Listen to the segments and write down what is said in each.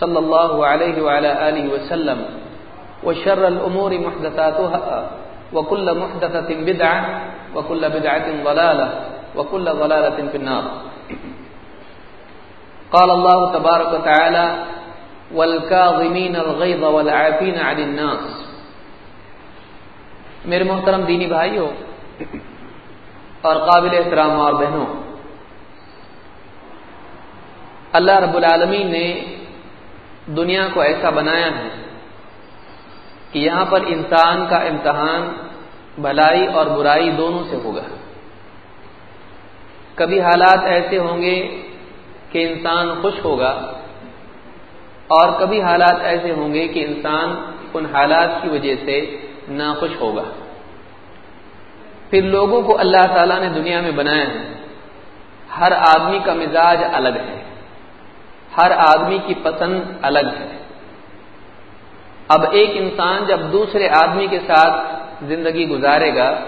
صلى الله عليه وعلى آله وسلم وشر الأمور محدثاتها وكل محدثة بدعة وكل بدعة ضلالة وكل ضلالة في النار۔ قال الله تبارك وتعالى والكاظمين الغيظ والعافين عن الناس میرے محترم دینی بھائیوں اور قابل احترام اور بہنوں، اللہ رب العالمین نے دنیا کو ایسا بنایا ہے کہ یہاں پر انسان کا امتحان بھلائی اور برائی دونوں سے ہوگا۔ کبھی حالات ایسے ہوں گے کہ انسان خوش ہوگا اور کبھی حالات ایسے ہوں گے کہ انسان ان حالات کی وجہ سے ناخوش ہوگا۔ پھر لوگوں کو اللہ تعالیٰ نے دنیا میں بنایا ہے۔ ہر آدمی کا مزاج الگ ہے۔ ہر آدمی کی پسند الگ ہے۔ اب ایک انسان جب دوسرے آدمی کے ساتھ زندگی گزارے گا،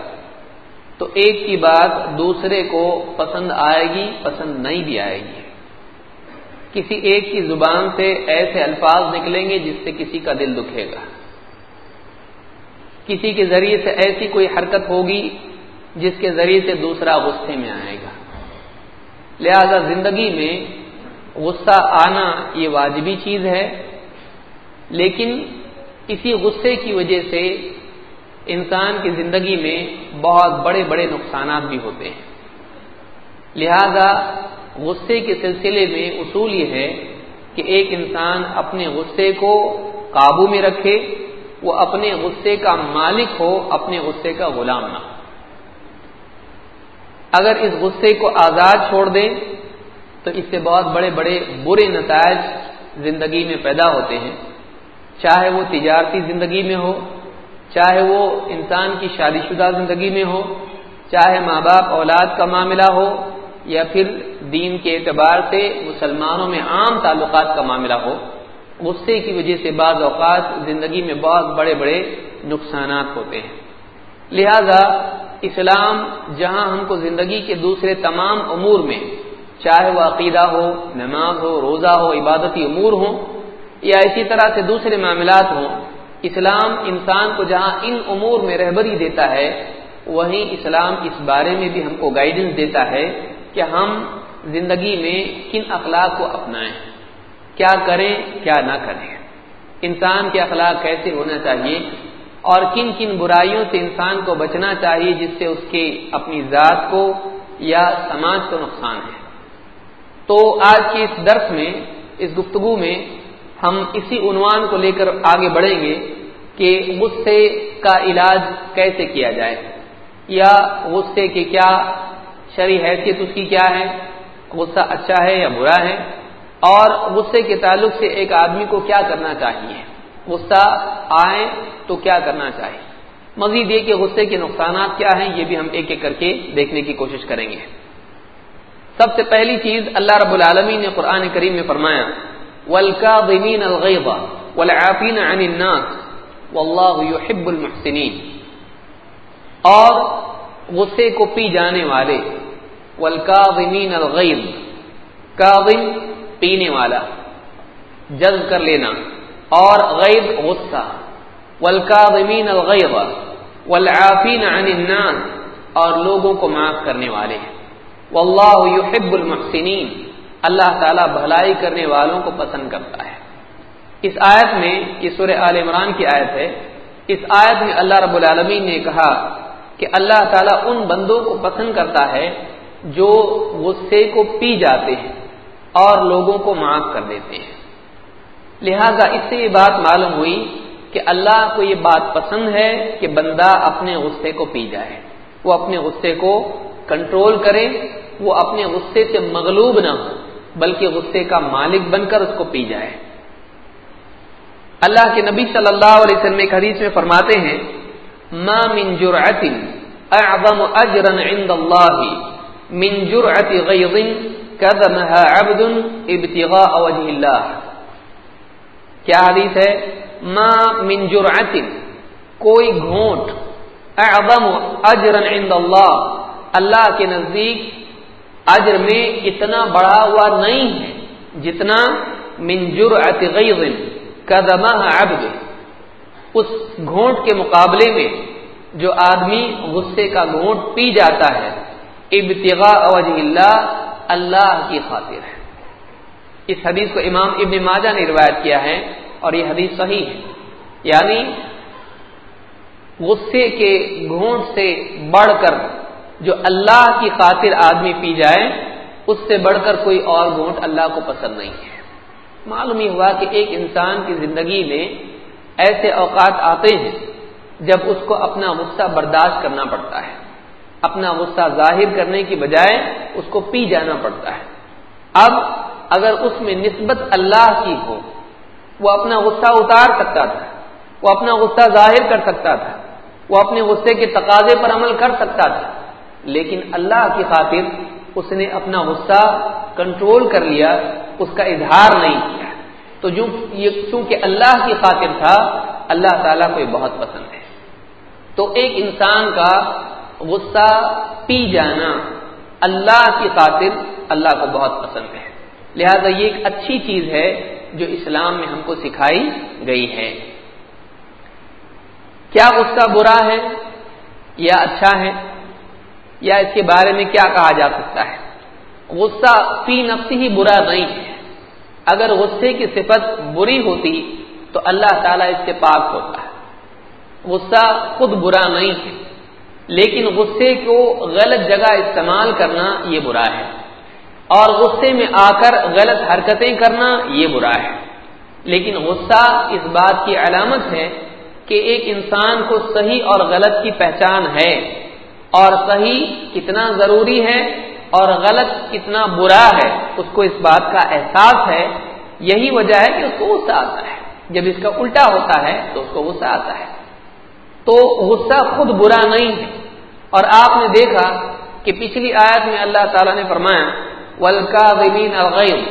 تو ایک کی بات دوسرے کو پسند آئے گی، پسند نہیں بھی آئے گی۔ کسی ایک کی زبان سے ایسے الفاظ نکلیں گے جس سے کسی کا دل دکھے گا۔ کسی کے ذریعے سے ایسی کوئی حرکت ہوگی جس کے ذریعے سے دوسرا غصے میں آئے گا۔ لہذا زندگی میں غصہ آنا یہ واجبی چیز ہے، لیکن اسی غصے کی وجہ سے انسان کی زندگی میں بہت بڑے بڑے نقصانات بھی ہوتے ہیں۔ لہذا غصے کے سلسلے میں اصول یہ ہے کہ ایک انسان اپنے غصے کو قابو میں رکھے، وہ اپنے غصے کا مالک ہو، اپنے غصے کا غلام نہ ہو۔ اگر اس غصے کو آزاد چھوڑ دے تو اس سے بہت بڑے بڑے برے نتائج زندگی میں پیدا ہوتے ہیں۔ چاہے وہ تجارتی زندگی میں ہو، چاہے وہ انسان کی شادی شدہ زندگی میں ہو، چاہے ماں باپ، اولاد کا معاملہ ہو، یا پھر دین کے اعتبار سے مسلمانوں میں عام تعلقات کا معاملہ ہو، غصے کی وجہ سے بعض اوقات زندگی میں بہت بڑے بڑے نقصانات ہوتے ہیں۔ لہذا اسلام، جہاں ہم کو زندگی کے دوسرے تمام امور میں چاہے وہ عقیدہ ہو، نماز ہو، روزہ ہو، عبادتی امور ہوں یا اسی طرح سے دوسرے معاملات ہوں، اسلام انسان کو جہاں ان امور میں رہبری دیتا ہے، وہیں اسلام اس بارے میں بھی ہم کو گائیڈنس دیتا ہے کہ ہم زندگی میں کن اخلاق کو اپنائیں، کیا کریں، کیا نہ کریں۔ انسان کے اخلاق کیسے ہونا چاہیے اور کن کن برائیوں سے انسان کو بچنا چاہیے جس سے اس کے اپنی ذات کو یا سماج کو نقصان ہے۔ تو آج کی اس درس میں، اس گفتگو میں ہم اسی عنوان کو لے کر آگے بڑھیں گے کہ غصے کا علاج کیسے کیا جائے؟ یا غصے کی کیا شرح حیثیت اس کی کیا ہے؟ غصہ اچھا ہے یا برا ہے؟ اور غصے کے تعلق سے ایک آدمی کو کیا کرنا چاہیے؟ غصہ آئے تو کیا کرنا چاہیے؟ مزید یہ کہ غصے کے نقصانات کیا ہیں، یہ بھی ہم ایک ایک کر کے دیکھنے کی کوشش کریں گے۔ سب سے پہلی چیز اللہ رب العالمین نے قرآن کریم میں فرمایا ولکاظمین الغیظ والعافین عن الناس واللہ يحب المحسنین اور غصے کو پی جانے والے والکاظمین الغیظ کاظم پینے والا جذب کر لینا۔ اور غیب غصہ والکاظمین الغیظ والعافین عن الناس، اور لوگوں کو معاف کرنے والے۔ ہیں واللہ يحب المحسنین۔ اللہ تعالیٰ بھلائی کرنے والوں کو پسند کرتا ہے۔ اس آیت میں، یہ سورہ آل عمران کی آیت ہے، اس آیت میں اللہ رب العالمین نے کہا کہ اللہ تعالیٰ ان بندوں کو پسند کرتا ہے جو غصے کو پی جاتے ہیں اور لوگوں کو معاف کر دیتے ہیں۔ لہذا اس سے یہ بات معلوم ہوئی کہ اللہ کو یہ بات پسند ہے کہ بندہ اپنے غصے کو پی جائے، وہ اپنے غصے کو کنٹرول کرے وہ اپنے غصے سے مغلوب نہ ہو بلکہ غصے کا مالک بن کر اس کو پی جائے۔ اللہ کے نبی صلی اللہ علیہ وسلم ایک حدیث میں فرماتے ہیں، ما من جرعت اعظم اجرا عند اللہ، من جرعت غیظ کذمها عبد ابتغاء وجه اللہ. کیا حدیث ہے؟ ما من جرعت کوئی گھونٹ اعظم اجرا عند اللہ اللہ کے نزدیک اجر میں اتنا بڑا ہوا نہیں ہے جتنا من جرعت غیظ عبد اس گھونٹ کے مقابلے میں جو آدمی غصے کا گھونٹ پی جاتا ہے، ابتغاء وجہ اللہ اللہ کی خاطر ہے۔ اس حدیث کو امام ابن ماجہ نے روایت کیا ہے اور یہ حدیث صحیح ہے۔ یعنی غصے کے گھونٹ سے بڑھ کر جو اللہ کی خاطر آدمی پی جائے، اس سے بڑھ کر کوئی اور گھونٹ اللہ کو پسند نہیں ہے۔ معلوم یہ ہوا کہ ایک انسان کی زندگی میں ایسے اوقات آتے ہیں جب اس کو اپنا غصہ برداشت کرنا پڑتا ہے۔ اپنا غصہ ظاہر کرنے کی بجائے اس کو پی جانا پڑتا ہے۔ اب اگر اس میں نسبت اللہ کی ہو، وہ اپنا غصہ اتار سکتا تھا، وہ اپنا غصہ ظاہر کر سکتا تھا، وہ اپنے غصے کے تقاضے پر عمل کر سکتا تھا۔ لیکن اللہ کی خاطر اس نے اپنا غصہ کنٹرول کر لیا، اس کا اظہار نہیں کیا۔ تو جو یہ چونکہ اللہ کی خاطر تھا، اللہ تعالیٰ کو یہ بہت پسند ہے۔ تو ایک انسان کا غصہ پی جانا اللہ کی خاطر اللہ کو بہت پسند ہے۔ لہذا یہ ایک اچھی چیز ہے جو اسلام میں ہم کو سکھائی گئی ہے۔ کیا غصہ برا ہے یا اچھا ہے؟ یا اس کے بارے میں کیا کہا جا سکتا ہے؟ غصہ فی نفس ہی برا نہیں ہے۔ اگر غصے کی صفت بری ہوتی تو اللہ تعالیٰ اس سے پاک ہوتا ہے۔ غصہ خود برا نہیں ہے، لیکن غصے کو غلط جگہ استعمال کرنا یہ برا ہے۔ اور غصے میں آ کر غلط حرکتیں کرنا یہ برا ہے۔ لیکن غصہ اس بات کی علامت ہے کہ ایک انسان کو صحیح اور غلط کی پہچان ہے۔ اور صحیح کتنا ضروری ہے اور غلط کتنا برا ہے، اس کو اس بات کا احساس ہے۔ یہی وجہ ہے کہ اس کو غصہ آتا ہے۔ جب اس کا الٹا ہوتا ہے تو اس کو غصہ آتا ہے۔ تو غصہ خود برا نہیں ہے۔ اور آپ نے دیکھا کہ پچھلی آیت میں اللہ تعالیٰ نے فرمایا ولکا وبین الغیب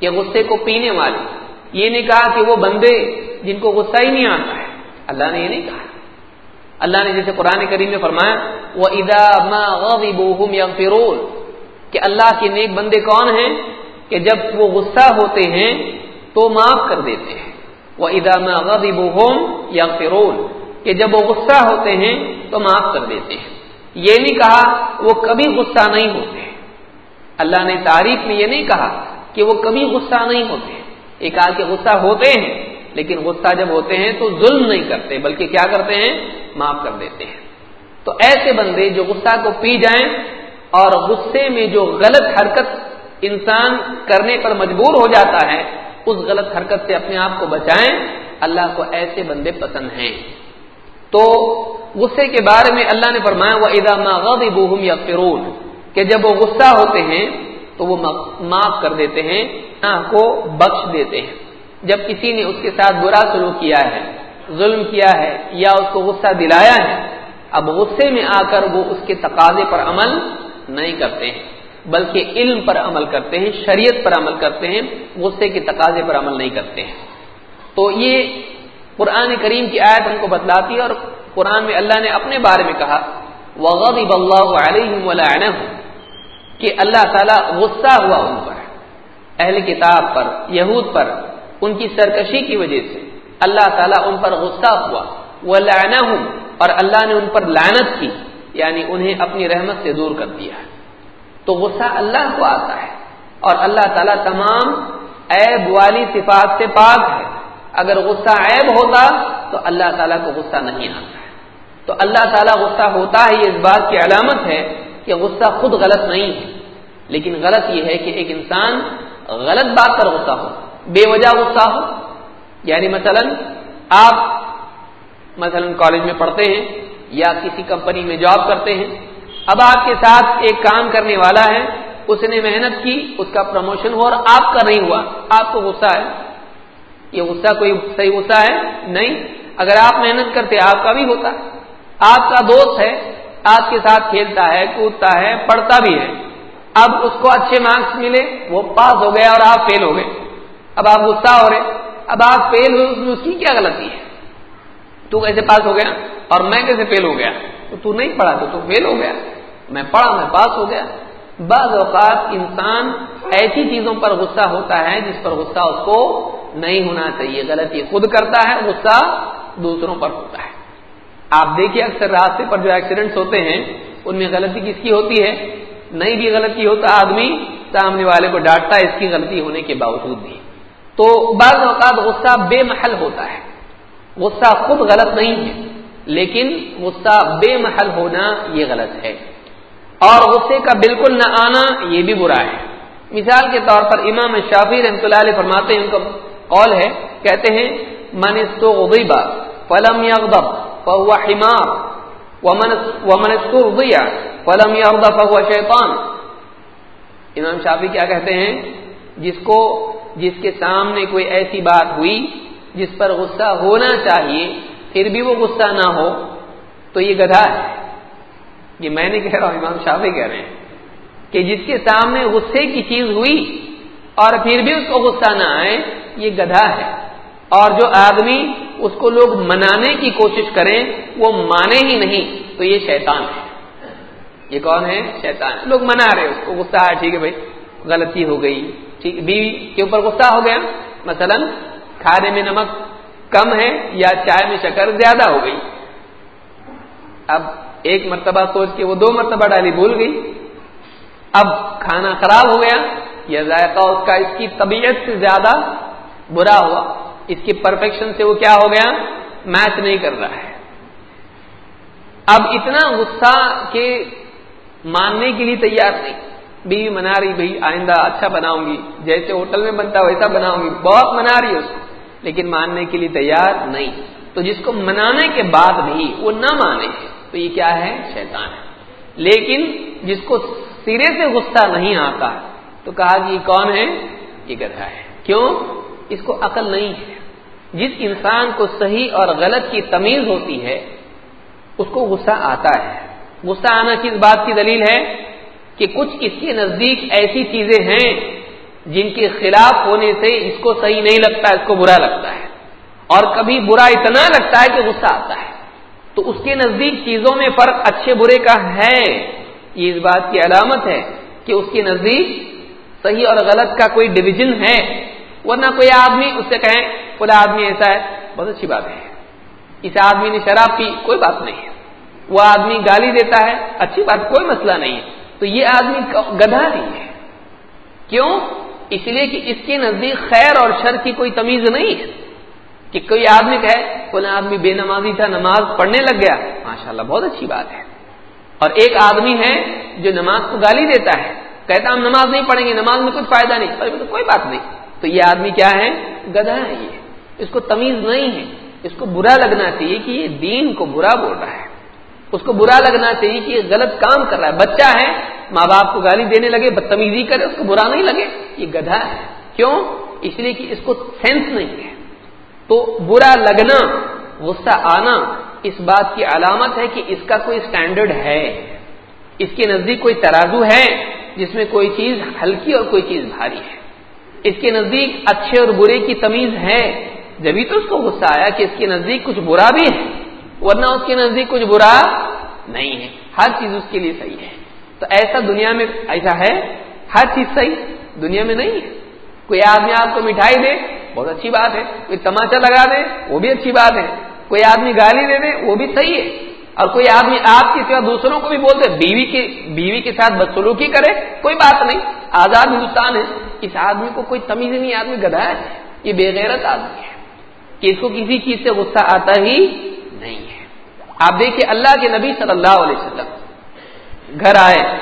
یہ غصے کو پینے والے۔ یہ نہیں کہا کہ وہ بندے جن کو غصہ ہی نہیں آتا ہے۔ اللہ نے یہ نہیں کہا۔ اللہ نے جیسے قرآن کریم میں فرمایا وہ ادا یا فرول کہ اللہ کے نیک بندے کون ہیں؟ کہ جب وہ غصہ ہوتے ہیں تو معاف کر دیتے ہیں۔ وہ ادا میں یا فرول کہ جب وہ غصہ ہوتے ہیں تو معاف کر دیتے ہیں۔ یہ نہیں کہا وہ کبھی غصہ نہیں ہوتے۔ اللہ نے تعریف میں یہ نہیں کہا کہ وہ کبھی غصہ نہیں ہوتے۔ ایک آج کے غصہ ہوتے ہیں لیکن غصہ جب ہوتے ہیں تو ظلم نہیں کرتے، بلکہ کیا کرتے ہیں؟ معاف کر دیتے ہیں۔ تو ایسے بندے جو غصہ کو پی جائیں اور غصے میں جو غلط حرکت انسان کرنے پر مجبور ہو جاتا ہے، اس غلط حرکت سے اپنے آپ کو بچائیں، اللہ کو ایسے بندے پسند ہیں۔ تو غصے کے بارے میں اللہ نے فرمایا وہ ادا بوہم یا فرون کہ جب وہ غصہ ہوتے ہیں تو وہ معاف کر دیتے ہیں کو بخش دیتے ہیں۔ جب کسی نے اس کے ساتھ برا سلوک کیا ہے، ظلم کیا ہے یا اس کو غصہ دلایا ہے، اب غصے میں آ کر وہ اس کے تقاضے پر عمل نہیں کرتے ہیں، بلکہ علم پر عمل کرتے ہیں، شریعت پر عمل کرتے ہیں، غصے کے تقاضے پر عمل نہیں کرتے ہیں۔ تو یہ قرآن کریم کی آیت ہم کو بتلاتی ہے اور قرآن میں اللہ نے اپنے بارے میں کہا، وغضب اللہ علیہ کہ اللہ تعالیٰ غصہ ہوا ان پر، اہل کتاب پر، یہود پر ان کی سرکشی کی وجہ سے اللہ تعالیٰ ان پر غصہ ہوا وہ لانا ہوں اور اللہ نے ان پر لانت کی یعنی انہیں اپنی رحمت سے دور کر دیا تو غصہ اللہ کو آتا ہے، اور اللہ تعالیٰ تمام عیب والی صفات سے پاک ہے۔ اگر غصہ عیب ہوتا تو اللہ تعالیٰ کو غصہ نہیں آتا ہے۔ تو اللہ تعالیٰ غصہ ہوتا ہے یہ اس بات کی علامت ہے کہ غصہ خود غلط نہیں ہے۔ لیکن غلط یہ ہے کہ ایک انسان غلط بات پر غصہ ہو بے وجہ غصہ ہو۔ یعنی مثلا آپ مثلا کالج میں پڑھتے ہیں یا کسی کمپنی میں جاب کرتے ہیں، اب آپ کے ساتھ ایک کام کرنے والا ہے، اس نے محنت کی، اس کا پروموشن ہوا اور آپ کا نہیں ہوا، آپ کو غصہ ہے۔ یہ غصہ کوئی صحیح غصہ ہے؟ نہیں۔ اگر آپ محنت کرتے، آپ کا بھی ہوتا۔ آپ کا دوست ہے، آپ کے ساتھ کھیلتا ہے، کودتا ہے، پڑھتا بھی ہے۔ اب اس کو اچھے مارکس ملے، وہ پاس ہو گیا اور آپ فیل ہو گئے۔ اب آپ غصہ ہو رہے اب آپ فیل ہوئے، اس میں اس کی کیا غلطی ہے؟ تو کیسے پاس ہو گیا؟ اور میں کیسے فیل ہو گیا؟ تو تو نہیں پڑھا، تو تو فیل ہو گیا۔ میں پڑھا، میں پاس ہو گیا۔ بعض اوقات انسان ایسی چیزوں پر غصہ ہوتا ہے جس پر غصہ اس کو نہیں ہونا چاہیے۔ غلطی خود کرتا ہے، غصہ دوسروں پر ہوتا ہے۔ آپ دیکھیے اکثر راستے پر جو ایکسیڈنٹس ہوتے ہیں، ان میں غلطی کس کی ہوتی ہے؟ نہیں بھی غلطی ہوتا، آدمی سامنے والے کو ڈانٹتا ہے، اس کی غلطی ہونے کے باوجود بھی۔ تو بعض اوقات غصہ بے محل ہوتا ہے۔ غصہ خود غلط نہیں ہے، لیکن غصہ بے محل ہونا یہ غلط ہے۔ اور غصے کا بالکل نہ آنا یہ بھی برا ہے۔ مثال کے طور پر امام شافی رحمۃ اللہ علیہ فرماتے ہیں، ان کا قول ہے، کہتے ہیں، من غیبا فلم یغضب فهو حمار، ومن ومن فلم يرضى فهو شیطان. امام شافی کیا کہتے ہیں؟ جس کو جس کے سامنے کوئی ایسی بات ہوئی جس پر غصہ ہونا چاہیے، پھر بھی وہ غصہ نہ ہو، تو یہ گدھا ہے۔ یہ میں نہیں کہہ رہا ہوں، امام شافی کہہ رہے ہیں کہ جس کے سامنے غصے کی چیز ہوئی اور پھر بھی اس کو غصہ نہ آئے، یہ گدھا ہے۔ اور جو آدمی اس کو لوگ منانے کی کوشش کریں، وہ مانے ہی نہیں، تو یہ شیطان ہے۔ یہ کون ہے؟ شیطان۔ لوگ منا رہے اس کو غصہ ہے ٹھیک ہے بھائی، غلطی ہو گئی۔ بیوی کے اوپر غصہ ہو گیا۔ مثلا کھانے میں نمک کم ہے یا چائے میں شکر زیادہ ہو گئی۔ اب ایک مرتبہ سوچ کے وہ دو مرتبہ ڈالی، بھول گئی۔ اب کھانا خراب ہو گیا، یا ذائقہ اس کا، اس کی طبیعت سے زیادہ برا ہوا۔ اس کی پرفیکشن سے وہ کیا ہو گیا؟ میچ نہیں کر رہا ہے۔ اب اتنا غصہ کہ ماننے کے لیے تیار نہیں۔ بیوی منا رہی بھائی آئندہ اچھا بناؤں گی۔ جیسے ہوٹل میں بنتا، ویسا بناؤں گی۔ بہت منا رہی ہے اس کو۔ لیکن ماننے کے لیے تیار نہیں۔ تو جس کو منانے کے بعد بھی وہ نہ مانے، تو یہ کیا ہے؟ شیطان ہے۔ لیکن جس کو سرے سے غصہ نہیں آتا، تو کہا کہ یہ کون ہے؟ یہ گدھا ہے۔ کیوں؟ اس کو عقل نہیں ہے۔ جس انسان کو صحیح اور غلط کی تمیز ہوتی ہے، اس کو غصہ آتا ہے۔ غصہ آنا کس بات کی دلیل ہے؟ کہ کچھ اس کے نزدیک ایسی چیزیں ہیں جن کے خلاف ہونے سے اس کو صحیح نہیں لگتا، اس کو برا لگتا ہے۔ اور کبھی برا اتنا لگتا ہے کہ غصہ آتا ہے۔ تو اس کے نزدیک چیزوں میں فرق اچھے برے کا ہے۔ یہ اس بات کی علامت ہے کہ اس کے نزدیک صحیح اور غلط کا کوئی ڈویژن ہے۔ ورنہ کوئی آدمی اس سے کہیں پورا آدمی ایسا ہے، بہت اچھی بات ہے۔ اس آدمی نے شراب پی، کوئی بات نہیں ہے۔ وہ آدمی گالی دیتا ہے، اچھی بات، کوئی مسئلہ نہیں ہے۔ تو یہ آدمی گدھا نہیں ہے۔ کیوں؟ اس لیے کہ اس کے نزدیک خیر اور شر کی کوئی تمیز نہیں ہے۔ کہ کوئی آدمی کہے کوئی آدمی بے نمازی تھا، نماز پڑھنے لگ گیا۔ ماشاء اللہ بہت اچھی بات ہے۔ اور ایک آدمی ہے جو نماز کو گالی دیتا ہے، کہتا ہم نماز نہیں پڑھیں گے، نماز میں کچھ فائدہ نہیں۔ تو کوئی بات نہیں۔ تو یہ آدمی کیا ہے؟ گدھا ہے یہ۔ اس کو تمیز نہیں ہے۔ اس کو برا لگنا چاہیے کہ یہ دین کو برا بول رہا ہے۔ اس کو برا لگنا چاہیے کہ یہ غلط کام کر رہا ہے۔ بچہ ہے، ماں باپ کو گالی دینے لگے، بدتمیزی کرے، اس کو برا نہیں لگے، یہ گدھا ہے۔ کیوں؟ اس لیے کہ اس کو سینس نہیں ہے۔ تو برا لگنا، غصہ آنا اس بات کی علامت ہے کہ اس کا کوئی اسٹینڈرڈ ہے۔ اس کے نزدیک کوئی ترازو ہے جس میں کوئی چیز ہلکی اور کوئی چیز بھاری ہے۔ اس کے نزدیک اچھے اور برے کی تمیز ہے۔ جبھی تو اس کو غصہ آیا کہ اس کے نزدیک کچھ برا بھی ہے۔ ورنہ اس کے نزدیک کچھ برا نہیں ہے۔ ہر چیز اس کے لیے صحیح ہے۔ تو ایسا دنیا میں ایسا ہے، ہر چیز صحیح دنیا میں نہیں ہے۔ کوئی آدمی آپ کو مٹھائی دے، بہت اچھی بات ہے۔ کوئی تماچا لگا دے، وہ بھی اچھی بات ہے۔ کوئی آدمی گالی دے دے، وہ بھی صحیح ہے۔ اور کوئی آدمی آپ کی سوا دوسروں کو بھی بولتے بیوی کے بیوی کے ساتھ بدسلوکی کرے، کوئی بات نہیں۔ آزاد ہندوستان ہے۔ اس آدمی کو کوئی تمیز نہیں آدمی گدھا ہے۔ یہ بے غیرت آدمی ہے۔ کہ اس کو کسی چیز سے غصہ آتا ہی نہیں ہے۔ آپ دیکھیے اللہ کے نبی صلی اللہ علیہ وسلم گھر آئے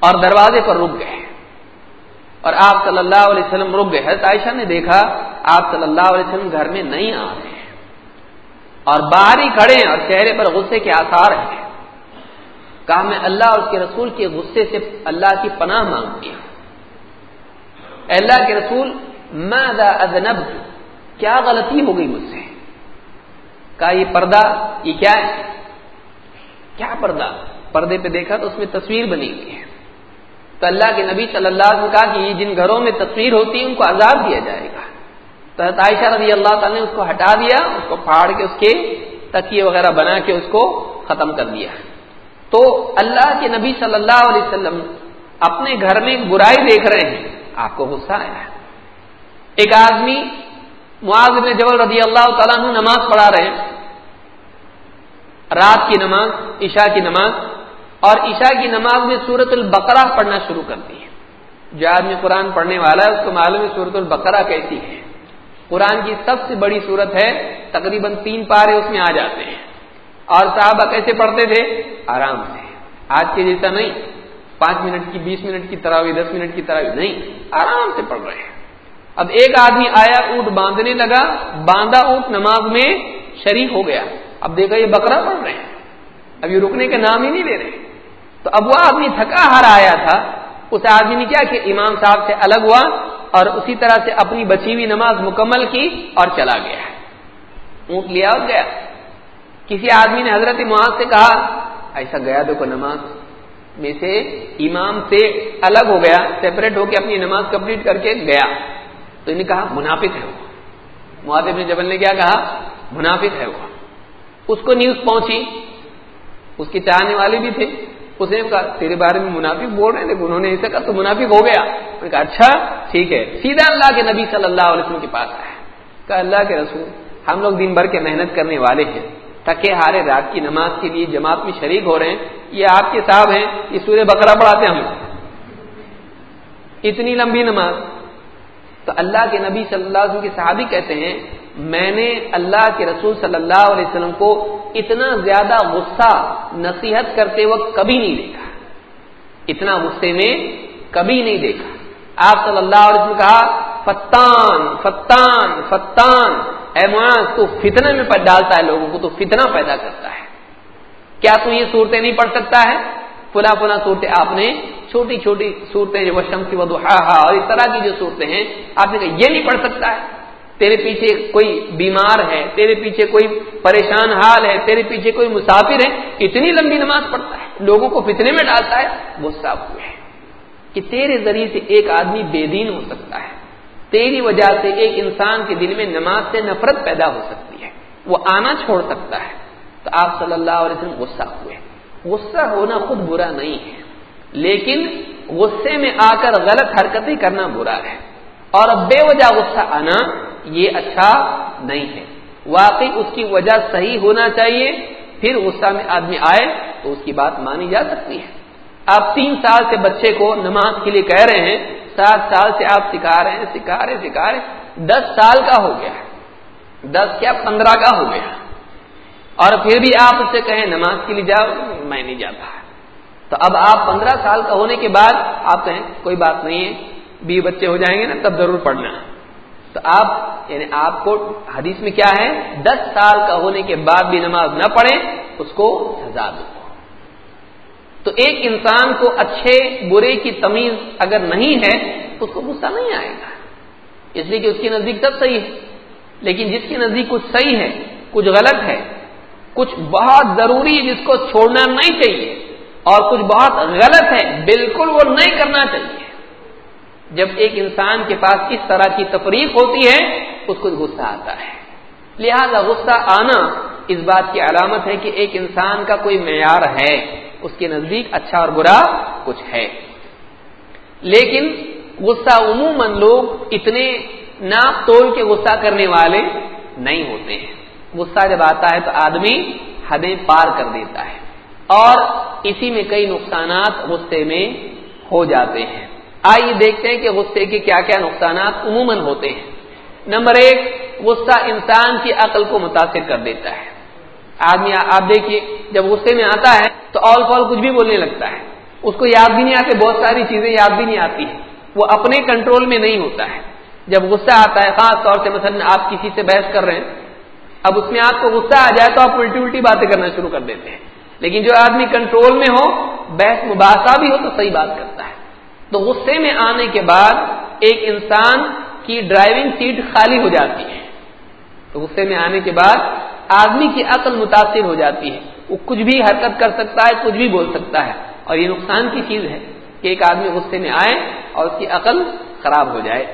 اور دروازے پر رک گئے اور آپ صلی اللہ علیہ وسلم رک گئے۔ حضرت عائشہ نے دیکھا آپ صلی اللہ علیہ وسلم گھر میں نہیں آ رہے اور باہر ہی کھڑے ہیں اور چہرے پر غصے کے آثار ہیں۔ کہا، میں اللہ اور اس کے رسول کے غصے سے اللہ کی پناہ مانگتی ہوں۔ اللہ کے رسول، ماذا اذنب کیا غلطی ہو گئی مجھ سے؟ کہا یہ پردہ، یہ کیا ہے؟ کیا پردہ؟ پردے پہ دیکھا تو اس میں تصویر بنی ہوئی ہے۔ تو اللہ کے نبی صلی اللہ علیہ وسلم کہا کہ یہ جن گھروں میں تصویر ہوتی ہے ان کو عذاب دیا جائے گا۔ تو عائشہ رضی اللہ تعالیٰ نے اس کو ہٹا دیا، اس کو پھاڑ کے، اس کے تکیے وغیرہ بنا کے اس کو ختم کر دیا۔ تو اللہ کے نبی صلی اللہ علیہ وسلم اپنے گھر میں برائی دیکھ رہے ہیں۔ آپ کو غصہ آیا۔ ایک آدمی معاذ بن جبل رضی اللہ تعالیٰ نماز پڑھا رہے ہیں۔ رات کی نماز، عشاء کی نماز۔ اور عشاء کی نماز میں سورت البقرہ پڑھنا شروع کر دی ہے جو آدمی قرآن پڑھنے والا ہے، اس کو معلوم ہے سورت البقرہ کیسی ہے۔ قرآن کی سب سے بڑی صورت ہے، تقریباً تین پارے اس میں آ جاتے ہیں۔ اور صحابہ کیسے پڑھتے تھے؟ آرام سے۔ آج کے جیسا نہیں۔ پانچ منٹ کی، بیس منٹ کی طرح ہوئی دس منٹ کی طرح ہوئی نہیں۔ آرام سے پڑھ رہے ہیں۔ اب ایک آدمی آیا، اونٹ باندھنے لگا، باندھا اونٹ نماز میں شریک ہو گیا۔ اب دیکھا یہ بکرا پڑھ رہے ہیں۔ اب یہ رکنے کا نام ہی نہیں لے رہے۔ تو اب وہ آدمی تھکا ہار آیا تھا۔ اس آدمی نے کیا کہ امام صاحب سے الگ ہوا اور اسی طرح سے اپنی بچی ہوئی نماز مکمل کی اور چلا گیا۔ اونٹ لیا اور گیا۔ کسی آدمی نے حضرت معاذ سے کہا، ایسا گیا دیکھو نماز میں سے امام سے الگ ہو گیا سیپریٹ ہو کے اپنی نماز کمپلیٹ کر کے گیا۔ تو انہیں کہا، منافق ہے وہ. معاذ ابن جبل نے کیا کہا، منافق ہے وہ. اس کو نیوز پہنچی، اس کے چاہنے والے بھی تھے اس نے کہا، تیرے بارے میں منافق بول رہے تھے انہوں نے ایسا کہا، تو منافق ہو گیا. نے کہا اچھا ٹھیک ہے۔ سیدھا اللہ کے نبی صلی اللہ علیہ وسلم کے پاس آیا کہا، اللہ کے رسول، ہم لوگ دن بھر کے محنت کرنے والے ہیں تھکے ہارے رات کی نماز کے لیے جماعت میں شریک ہو رہے ہیں۔ یہ آپ کے صاحب ہیں، یہ سورہ بکرا پڑھاتے ہم اتنی لمبی نماز۔ تو اللہ کے نبی صلی اللہ علیہ وسلم کے صحابی کہتے ہیں، میں نے اللہ کے رسول صلی اللہ علیہ وسلم کو اتنا زیادہ غصہ نصیحت کرتے وقت کبھی نہیں دیکھا۔ اتنا غصے میں کبھی نہیں دیکھا۔ آپ صلی اللہ علیہ وسلم کہا، فتان فتان فتان۔ اے معاذ، تو فتنے میں ڈالتا ہے لوگوں کو، تو فتنہ پیدا کرتا ہے۔ کیا تو یہ صورتیں نہیں پڑھ سکتا ہے؟ فلا فلا صورتیں آپ نے چھوٹی چھوٹی صورتیں جو شمسی ودو ہا، اور اس طرح کی جو صورتیں ہیں، آپ نے کہا یہ نہیں پڑھ سکتا ہے۔ تیرے پیچھے کوئی بیمار ہے، تیرے پیچھے کوئی پریشان حال ہے، تیرے پیچھے کوئی مسافر ہے، اتنی لمبی نماز پڑھتا ہے، لوگوں کو فتنے میں ڈالتا ہے غصہ ہوئے ہے۔ کہ تیرے ذریعے سے ایک آدمی بے دین ہو سکتا ہے، تیری وجہ سے ایک انسان کے دل میں نماز سے نفرت پیدا ہو سکتی ہے، وہ آنا چھوڑ سکتا ہے۔ تو آپ صلی اللہ علیہ وسلم غصہ ہوئے۔ غصہ ہونا خود برا نہیں ہے۔ لیکن غصے میں آ کر غلط حرکتیں کرنا برا ہے۔ اور بے وجہ غصہ آنا یہ اچھا نہیں ہے۔ واقعی اس کی وجہ صحیح ہونا چاہیے، پھر غصہ میں آدمی آئے تو اس کی بات مانی جا سکتی ہے۔ آپ تین سال سے بچے کو نماز کے لیے کہہ رہے ہیں، سات سال سے آپ سکھا رہے ہیں، سکھا رہے سکھا رہے دس سال کا ہو گیا۔ دس کیا پندرہ کا ہو گیا۔ اور پھر بھی آپ اس سے کہیں نماز کے لیے جاؤ میں نہیں جاتا تو اب آپ پندرہ سال کا ہونے کے بعد آپ کہیں کوئی بات نہیں ہے بی بچے ہو جائیں گے نا، تب ضرور پڑھنا۔ تو آپ یعنی آپ کو حدیث میں کیا ہے، دس سال کا ہونے کے بعد بھی نماز نہ پڑھیں، اس کو سزا دو۔ تو ایک انسان کو اچھے، برے کی تمیز اگر نہیں ہے تو اس کو غصہ نہیں آئے گا۔ اس لیے کہ اس کے نزدیک سب صحیح ہے۔ لیکن جس کے نزدیک کچھ صحیح ہے، کچھ غلط ہے، کچھ بہت ضروری ہے، جس کو چھوڑنا نہیں چاہیے اور کچھ بہت غلط ہے بالکل وہ نہیں کرنا چاہیے۔ جب ایک انسان کے پاس اس طرح کی تفریق ہوتی ہے، اس کو غصہ آتا ہے۔ لہذا غصہ آنا اس بات کی علامت ہے کہ ایک انسان کا کوئی معیار ہے، اس کے نزدیک اچھا اور برا کچھ ہے۔ لیکن غصہ عموماً لوگ اتنے ناپ تول کے غصہ کرنے والے نہیں ہوتے۔ ہیں غصہ جب آتا ہے تو آدمی حدیں پار کر دیتا ہے۔ اور اسی میں کئی نقصانات غصے میں ہو جاتے ہیں۔ آئیے دیکھتے ہیں کہ غصے کے کیا کیا نقصانات عموماً ہوتے ہیں۔ نمبر ایک، غصہ انسان کی عقل کو متاثر کر دیتا ہے۔ آدمی، آپ دیکھیے، جب غصے میں آتا ہے تو آل فال کچھ بھی بولنے لگتا ہے۔ اس کو یاد بھی نہیں آتے، بہت ساری چیزیں یاد بھی نہیں آتی ہیں۔ وہ اپنے کنٹرول میں نہیں ہوتا ہے۔ جب غصہ آتا ہے، خاص طور سے مثلا آپ کسی سے بحث کر رہے ہیں، اب اس میں آپ کو غصہ آ جائے تو آپ الٹی الٹی باتیں کرنا شروع کر دیتے ہیں۔ لیکن جو آدمی کنٹرول میں ہو، بحث مباحثہ بھی ہو تو صحیح بات کرتا ہے۔ تو غصے میں آنے کے بعد ایک انسان کی ڈرائیونگ سیٹ خالی ہو جاتی ہے۔ تو غصے میں آنے کے بعد آدمی کی عقل متاثر ہو جاتی ہے۔ وہ کچھ بھی حرکت کر سکتا ہے، کچھ بھی بول سکتا ہے۔ اور یہ نقصان کی چیز ہے کہ ایک آدمی غصے میں آئے اور اس کی عقل خراب ہو جائے۔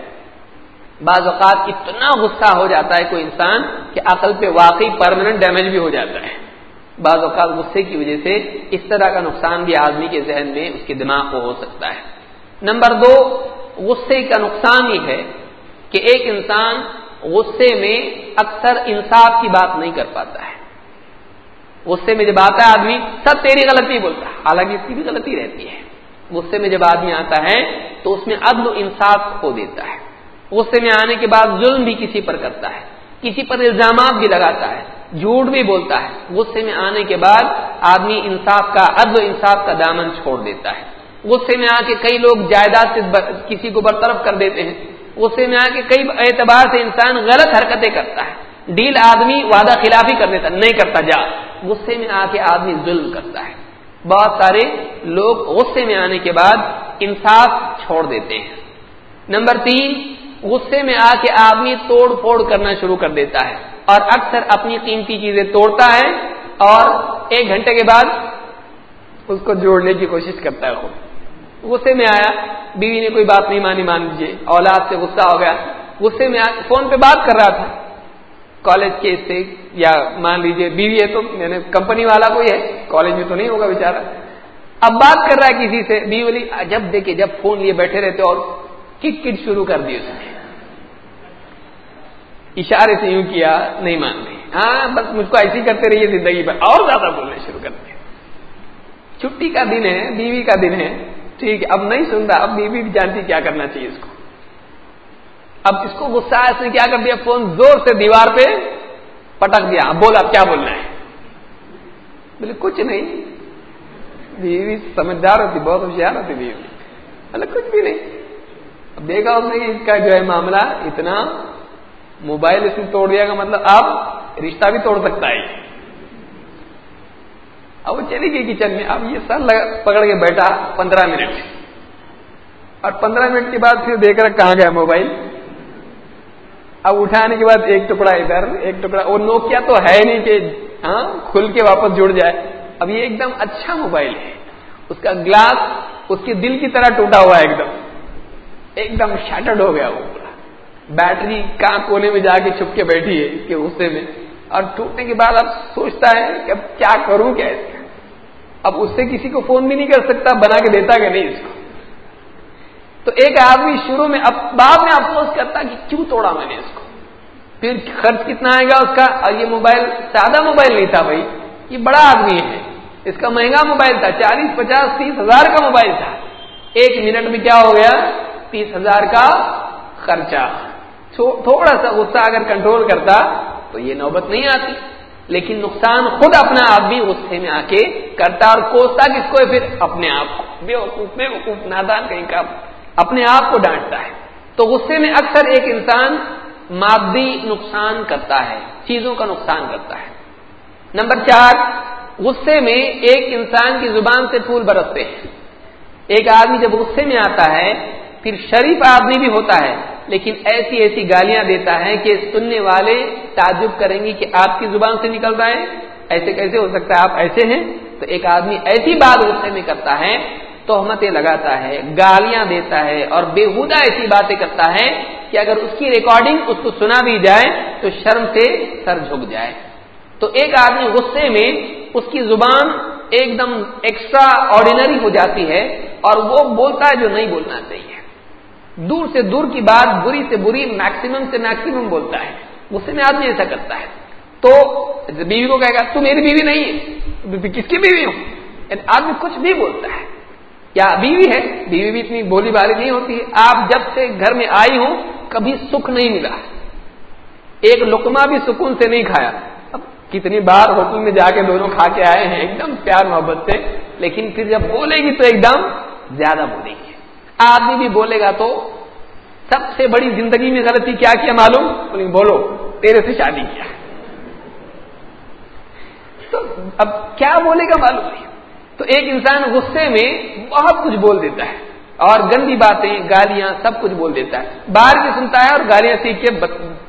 بعض اوقات اتنا غصہ ہو جاتا ہے کوئی انسان کہ عقل پہ واقعی پرماننٹ ڈیمیج بھی ہو جاتا ہے۔ بعض اوقات غصے کی وجہ سے اس طرح کا نقصان بھی آدمی کے ذہن میں اس کے دماغ کو ہو سکتا ہے۔ نمبر دو، غصے کا نقصان یہ ہے کہ ایک انسان غصے میں اکثر انصاف کی بات نہیں کر پاتا ہے۔ غصے میں جب آتا ہے آدمی، سب تیری غلطی بولتا ہے، حالانکہ اس کی بھی غلطی رہتی ہے۔ غصے میں جب آدمی آتا ہے تو اس میں عدل و انصاف کھو دیتا ہے۔ غصے میں آنے کے بعد ظلم بھی کسی پر کرتا ہے، کسی پر الزامات بھی لگاتا ہے۔ جھوٹ بھی بولتا ہے۔ غصے میں آنے کے بعد آدمی انصاف کا عدل و انصاف کا دامن چھوڑ دیتا ہے۔ غصے میں آ کے کئی لوگ جائیداد سے کسی کو برطرف کر دیتے ہیں۔ غصے میں آ کے کئی اعتبار سے انسان غلط حرکتیں کرتا ہے۔ ڈیل آدمی وعدہ خلافی کر دیتا، نہیں کرتا، جا۔ غصے میں آ کے آدمی ظلم کرتا ہے۔ بہت سارے لوگ غصے میں آنے کے بعد انصاف چھوڑ دیتے ہیں۔ نمبر تین، غصے میں آ کے آدمی توڑ پھوڑ کرنا شروع کر دیتا ہے۔ اور اکثر اپنی قیمتی چیزیں توڑتا ہے اور ایک گھنٹے کے بعد اس کو جوڑنے کی کوشش کرتا ہے خود۔ غصے میں آیا، بیوی نے کوئی بات نہیں مانی، مان لیجیے اولاد سے غصہ ہو گیا۔ غصے میں فون پہ بات کر رہا تھا۔ کالج کے اس سے، یا مان لیجیے بیوی ہے تو میں نے کمپنی والا کوئی ہے، کالج میں تو نہیں ہوگا بےچارا اب بات کر رہا ہے کسی سے، بیوی والی جب دیکھے جب فون لیے بیٹھے رہتے اور کٹ کٹ شروع کر دی اس نے۔ اشارے سے یوں کیا، نہیں مان رہی ہاں بس مجھ کو ایسی کرتے رہیے زندگی میں اور زیادہ بولنے شروع کرتے چھٹی کا دن ہے، بیوی کا دن ہے، ٹھیک ہے، اب نہیں سنتا، اب بیوی بھی جانتی کیا کرنا چاہیے اس کو۔ اب اس کو غصہ اس نے کیا کر دیا؟ فون زور سے دیوار پہ پٹک دیا۔ اب بولا کیا بولنا ہے؟ بولے، کچھ نہیں۔ بیوی سمجھدار ہوتی، بہت ہوشیار ہوتی بیوی۔ بولے، کچھ بھی نہیں۔ اب دیکھا اس نے اس کا جو ہے معاملہ اتنا موبائل اس نے توڑ دیا کا مطلب اب رشتہ بھی توڑ سکتا ہے۔ اب وہ چلی گئی کچن میں۔ اب یہ سر پکڑ کے بیٹھا پندرہ منٹ اور پندرہ منٹ کے بعد پھر دیکھ رہا کہاں گیا موبائل۔ اب اٹھانے کے بعد ایک ٹکڑا ادھر، ایک ٹکڑا۔ وہ نوکیا تو ہے نہیں کہ ہاں کھل کے واپس جڑ جائے۔ اب یہ ایک دم اچھا موبائل ہے۔ اس کا گلاس اس کے دل کی طرح ٹوٹا ہوا ہے ایک دم۔ ایک دم شیٹرڈ ہو گیا وہ۔ پورا بیٹری کہاں کونے میں جا کے چھپ کے بیٹھی ہے اس کے غصے میں اور ٹوٹنے کے بعد اب سوچتا ہے کہ اب کیا کروں کیا اس کا؟ اب اس سے کسی کو فون بھی نہیں کر سکتا، بنا کے دیتا کہ نہیں اس کو۔ تو ایک آدمی شروع میں اب بعد میں افسوس کرتا کہ کیوں توڑا میں نے اس کو؟ پھر خرچ کتنا آئے گا اس کا؟ اور یہ موبائل سادہ موبائل نہیں تھا بھائی، یہ بڑا آدمی ہے۔ اس کا مہنگا موبائل تھا، چالیس، پچاس، تیس ہزار کا موبائل تھا۔ ایک منٹ میں کیا ہو گیا؟ تیس ہزار کا خرچہ۔ تھوڑا سا غصہ اگر کنٹرول کرتا تو یہ نوبت نہیں آتی۔ لیکن نقصان خود اپنا آپ بھی غصے میں آ کے کرتا اور کوستا کس کو ہے؟ پھر اپنے آپ کو۔ بے وقوف بے وقوف، نادان کہیں کا اپنے آپ کو ڈانٹتا ہے۔ تو غصے میں اکثر ایک انسان مادی نقصان کرتا ہے، چیزوں کا نقصان کرتا ہے۔ نمبر چار، غصے میں ایک انسان کی زبان سے پھول برستے ہیں۔ ایک آدمی جب غصے میں آتا ہے پھر شریف آدمی بھی ہوتا ہے، لیکن ایسی ایسی گالیاں دیتا ہے کہ سننے والے تعجب کریں گی کہ آپ کی زبان سے نکل رہا ہے ایسے کیسے ہو سکتا ہے؟ آپ ایسے ہیں؟ تو ایک آدمی ایسی بات غصے میں کرتا ہے توہمتیں لگاتا ہے، گالیاں دیتا ہے اور بےحدہ ایسی باتیں کرتا ہے کہ اگر اس کی ریکارڈنگ اس کو سنا بھی جائے تو شرم سے سر جھک جائے۔ تو ایک آدمی غصے میں اس کی زبان ایک دم ایکسٹرا آرڈینری ہو جاتی ہے اور وہ بولتا ہے جو نہیں بولنا چاہیے۔ دور سے دور کی بات بری سے بری میکسیمم سے میکسیمم بولتا ہے۔ غصے میں آدمی ایسا کرتا ہے۔ تو بیوی کو کہے گا، تو میری بیوی نہیں ہے۔ کس کی بیوی ہوں؟ یعنی آدمی کچھ بھی بولتا ہے۔ کیا بیوی ہے، بیوی بھی اتنی بولی باری نہیں ہوتی۔ ہے آپ جب سے گھر میں آئی ہوں، کبھی سکھ نہیں ملا۔ ایک لکما بھی سکون سے نہیں کھایا۔ اب کتنی بار ہوٹل میں جا کے دونوں کھا کے آئے ہیں۔ ایک دم پیار محبت سے۔ لیکن پھر جب بولے گی تو ایک دم زیادہ بولے گی آدمی بھی بولے گا تو سب سے بڑی زندگی میں غلطی کیا کیا معلوم؟ بولو، تیرے سے شادی کیا۔ تو اب کیا بولے گا معلوم نہیں۔ تو ایک انسان غصے میں بہت کچھ بول دیتا ہے اور گندی باتیں، گالیاں سب کچھ بول دیتا ہے۔ باہر بھی سنتا ہے اور گالیاں سیکھ کے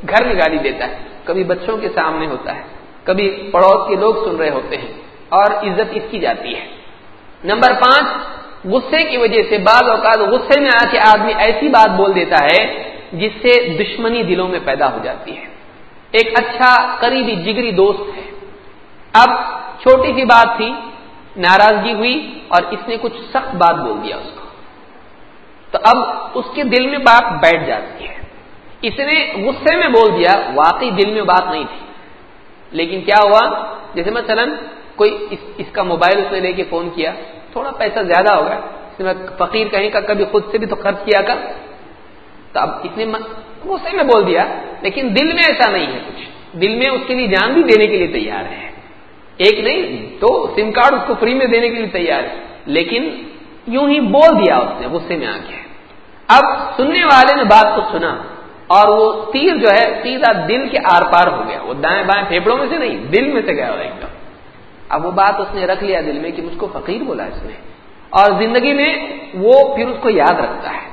گھر میں گالی دیتا ہے۔ کبھی بچوں کے سامنے ہوتا ہے، کبھی پڑوس کے لوگ سن رہے ہوتے ہیں اور عزت اس کی جاتی ہے۔ نمبر پانچ غصے کی وجہ سے بعض اوقات غصے میں آ کے آدمی ایسی بات بول دیتا ہے جس سے دشمنی دلوں میں پیدا ہو جاتی ہے۔ ایک اچھا قریبی جگری دوست ہے۔ اب چھوٹی سی بات تھی ناراضگی ہوئی اور اس نے کچھ سخت بات بول دیا اس کو۔ تو اب اس کے دل میں بات بیٹھ جاتی ہے۔ اس نے غصے میں بول دیا واقعی دل میں بات نہیں تھی۔ لیکن کیا ہوا؟ جیسے مثلا کوئی اس, اس کا موبائل اس نے لے کے فون کیا۔ تھوڑا پیسہ زیادہ ہوگا۔ اس میں فقیر کہیں کا کبھی خود سے بھی تو خرچ کیا کر۔ تو اب اس نے غصے میں بول دیا، لیکن دل میں ایسا نہیں ہے کچھ۔ دل میں اس کے لیے جان بھی دینے کے لیے تیار ہے۔ ایک نہیں تو سم کارڈ اس کو فری میں دینے کے لیے تیار ہے۔ لیکن یوں ہی بول دیا اس نے، غصے میں آ کے اب سننے والے نے بات کو سنا اور وہ تیر جو ہے سیدھا دل کے آر پار ہو گیا۔ وہ دائیں بائیں پھیپڑوں میں سے نہیں، دل میں سے گیا ایک دم۔ اب وہ بات اس نے رکھ لیا دل میں کہ مجھ کو فقیر بولا اس نے۔ اور زندگی میں وہ پھر اس کو یاد رکھتا ہے۔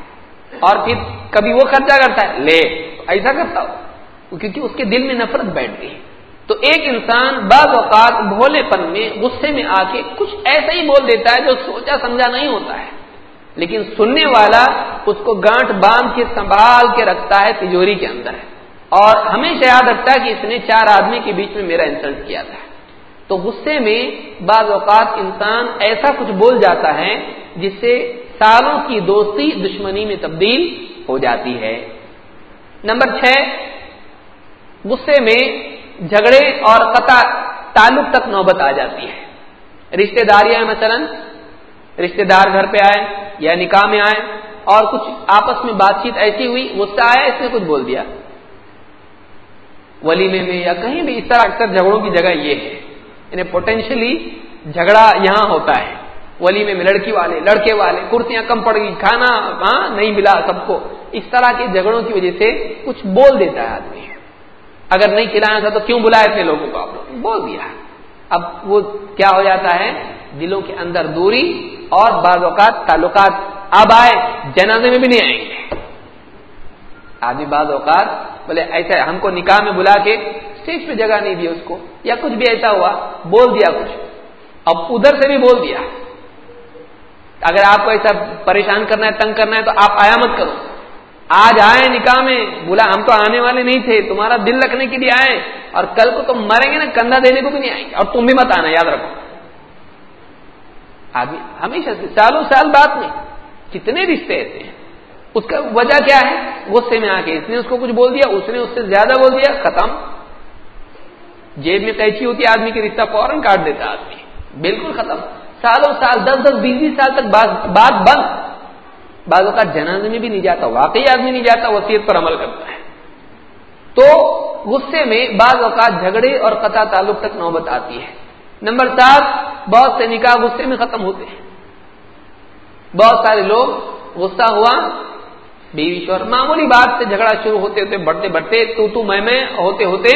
اور پھر کبھی وہ خرچہ کرتا ہے۔ لے، ایسا کرتا ہو کیونکہ اس کے دل میں نفرت بیٹھ گئی۔ تو ایک انسان بعض اوقات بھولے پن میں، غصے میں آ کے کچھ ایسا ہی بول دیتا ہے جو سوچا سمجھا نہیں ہوتا ہے۔ لیکن سننے والا اس کو گانٹ باندھ کے سنبھال کے رکھتا ہے تجوری کے اندر۔ اور ہمیشہ یاد رکھتا ہے کہ اس نے چار آدمی کے بیچ میں میرا انسلٹ کیا تھا۔ تو غصے میں بعض اوقات انسان ایسا کچھ بول جاتا ہے جس سے سالوں کی دوستی دشمنی میں تبدیل ہو جاتی ہے۔ نمبر چھ، غصے میں جھگڑے اور قطع تعلق تک نوبت آ جاتی ہے۔ رشتے داریاں مثلا رشتے دار گھر پہ آئے یا نکاح میں آئے اور کچھ آپس میں بات چیت ایسی ہوئی، غصہ آیا، اس نے کچھ بول دیا۔ ولیمے میں یا کہیں بھی، اس طرح اکثر جھگڑوں کی جگہ یہ ہے۔ یعنی پوٹینشلی جھگڑا یہاں ہوتا ہے۔ ولیمے میں لڑکی والے، لڑکے والے کرسیاں کم پڑ گئی، کھانا ہاں نہیں ملا سب کو۔ اس طرح کے جھگڑوں کی وجہ سے کچھ بول دیتا ہے آدمی۔ اگر نہیں کھلانا تھا تو کیوں بلائے تھے لوگوں کو آپ لوگ؟ بول دیا۔ اب وہ کیا ہو جاتا ہے؟ دلوں کے اندر دوری اور بعض اوقات تعلقات اب آئے، جنازے میں بھی نہیں آئیں گے۔ آدمی بعض اوقات بولے، ایسا ہم کو نکاح میں بلا کے اسٹیج پہ جگہ نہیں دی اس کو، یا کچھ بھی ایسا ہوا، بول دیا کچھ۔ اب ادھر سے بھی بول دیا۔ اگر آپ کو ایسا پریشان کرنا ہے، تنگ کرنا ہے، تو آپ آیا مت کرو۔ آج آئے نکاح میں، بولا ہم تو آنے والے نہیں تھے، تمہارا دل رکھنے کے لیے آئے۔ اور کل کو تم مریں گے نا، کندھا دینے کو بھی نہیں آئیں گے۔ اور تم بھی مت آنا، یاد رکھو۔ آدمی ہمیشہ سے، سالوں سال بعد میں کتنے رشتے ایسے ہیں، اس کا وجہ کیا ہے؟ غصے میں آ کے، اس نے اس کو کچھ بول دیا، اس نے اس سے زیادہ بول دیا، ختم۔ جیب میں قیچی ہوتی ہے، آدمی کے رشتہ فوراً کاٹ دیتا آدمی۔ بالکل ختم۔ سالوں سال، دس دس، بیس بیس سال تک بات بند۔ بعض اوقات جنازے میں بھی نہیں جاتا، واقعی آدمی نہیں جاتا وسیعت پر عمل کرتا ہے۔ تو غصے میں بعض اوقات جھگڑے اور قطع تعلق تک نوبت آتی ہے۔ نمبر سات بہت سے نکاح غصے میں ختم ہوتے ہیں۔ بہت سارے لوگ غصہ ہوا بیوی شوہر، معمولی بات سے جھگڑا شروع ہوتے ہوتے بڑھتے بڑھتے تو تو میں میں ہوتے ہوتے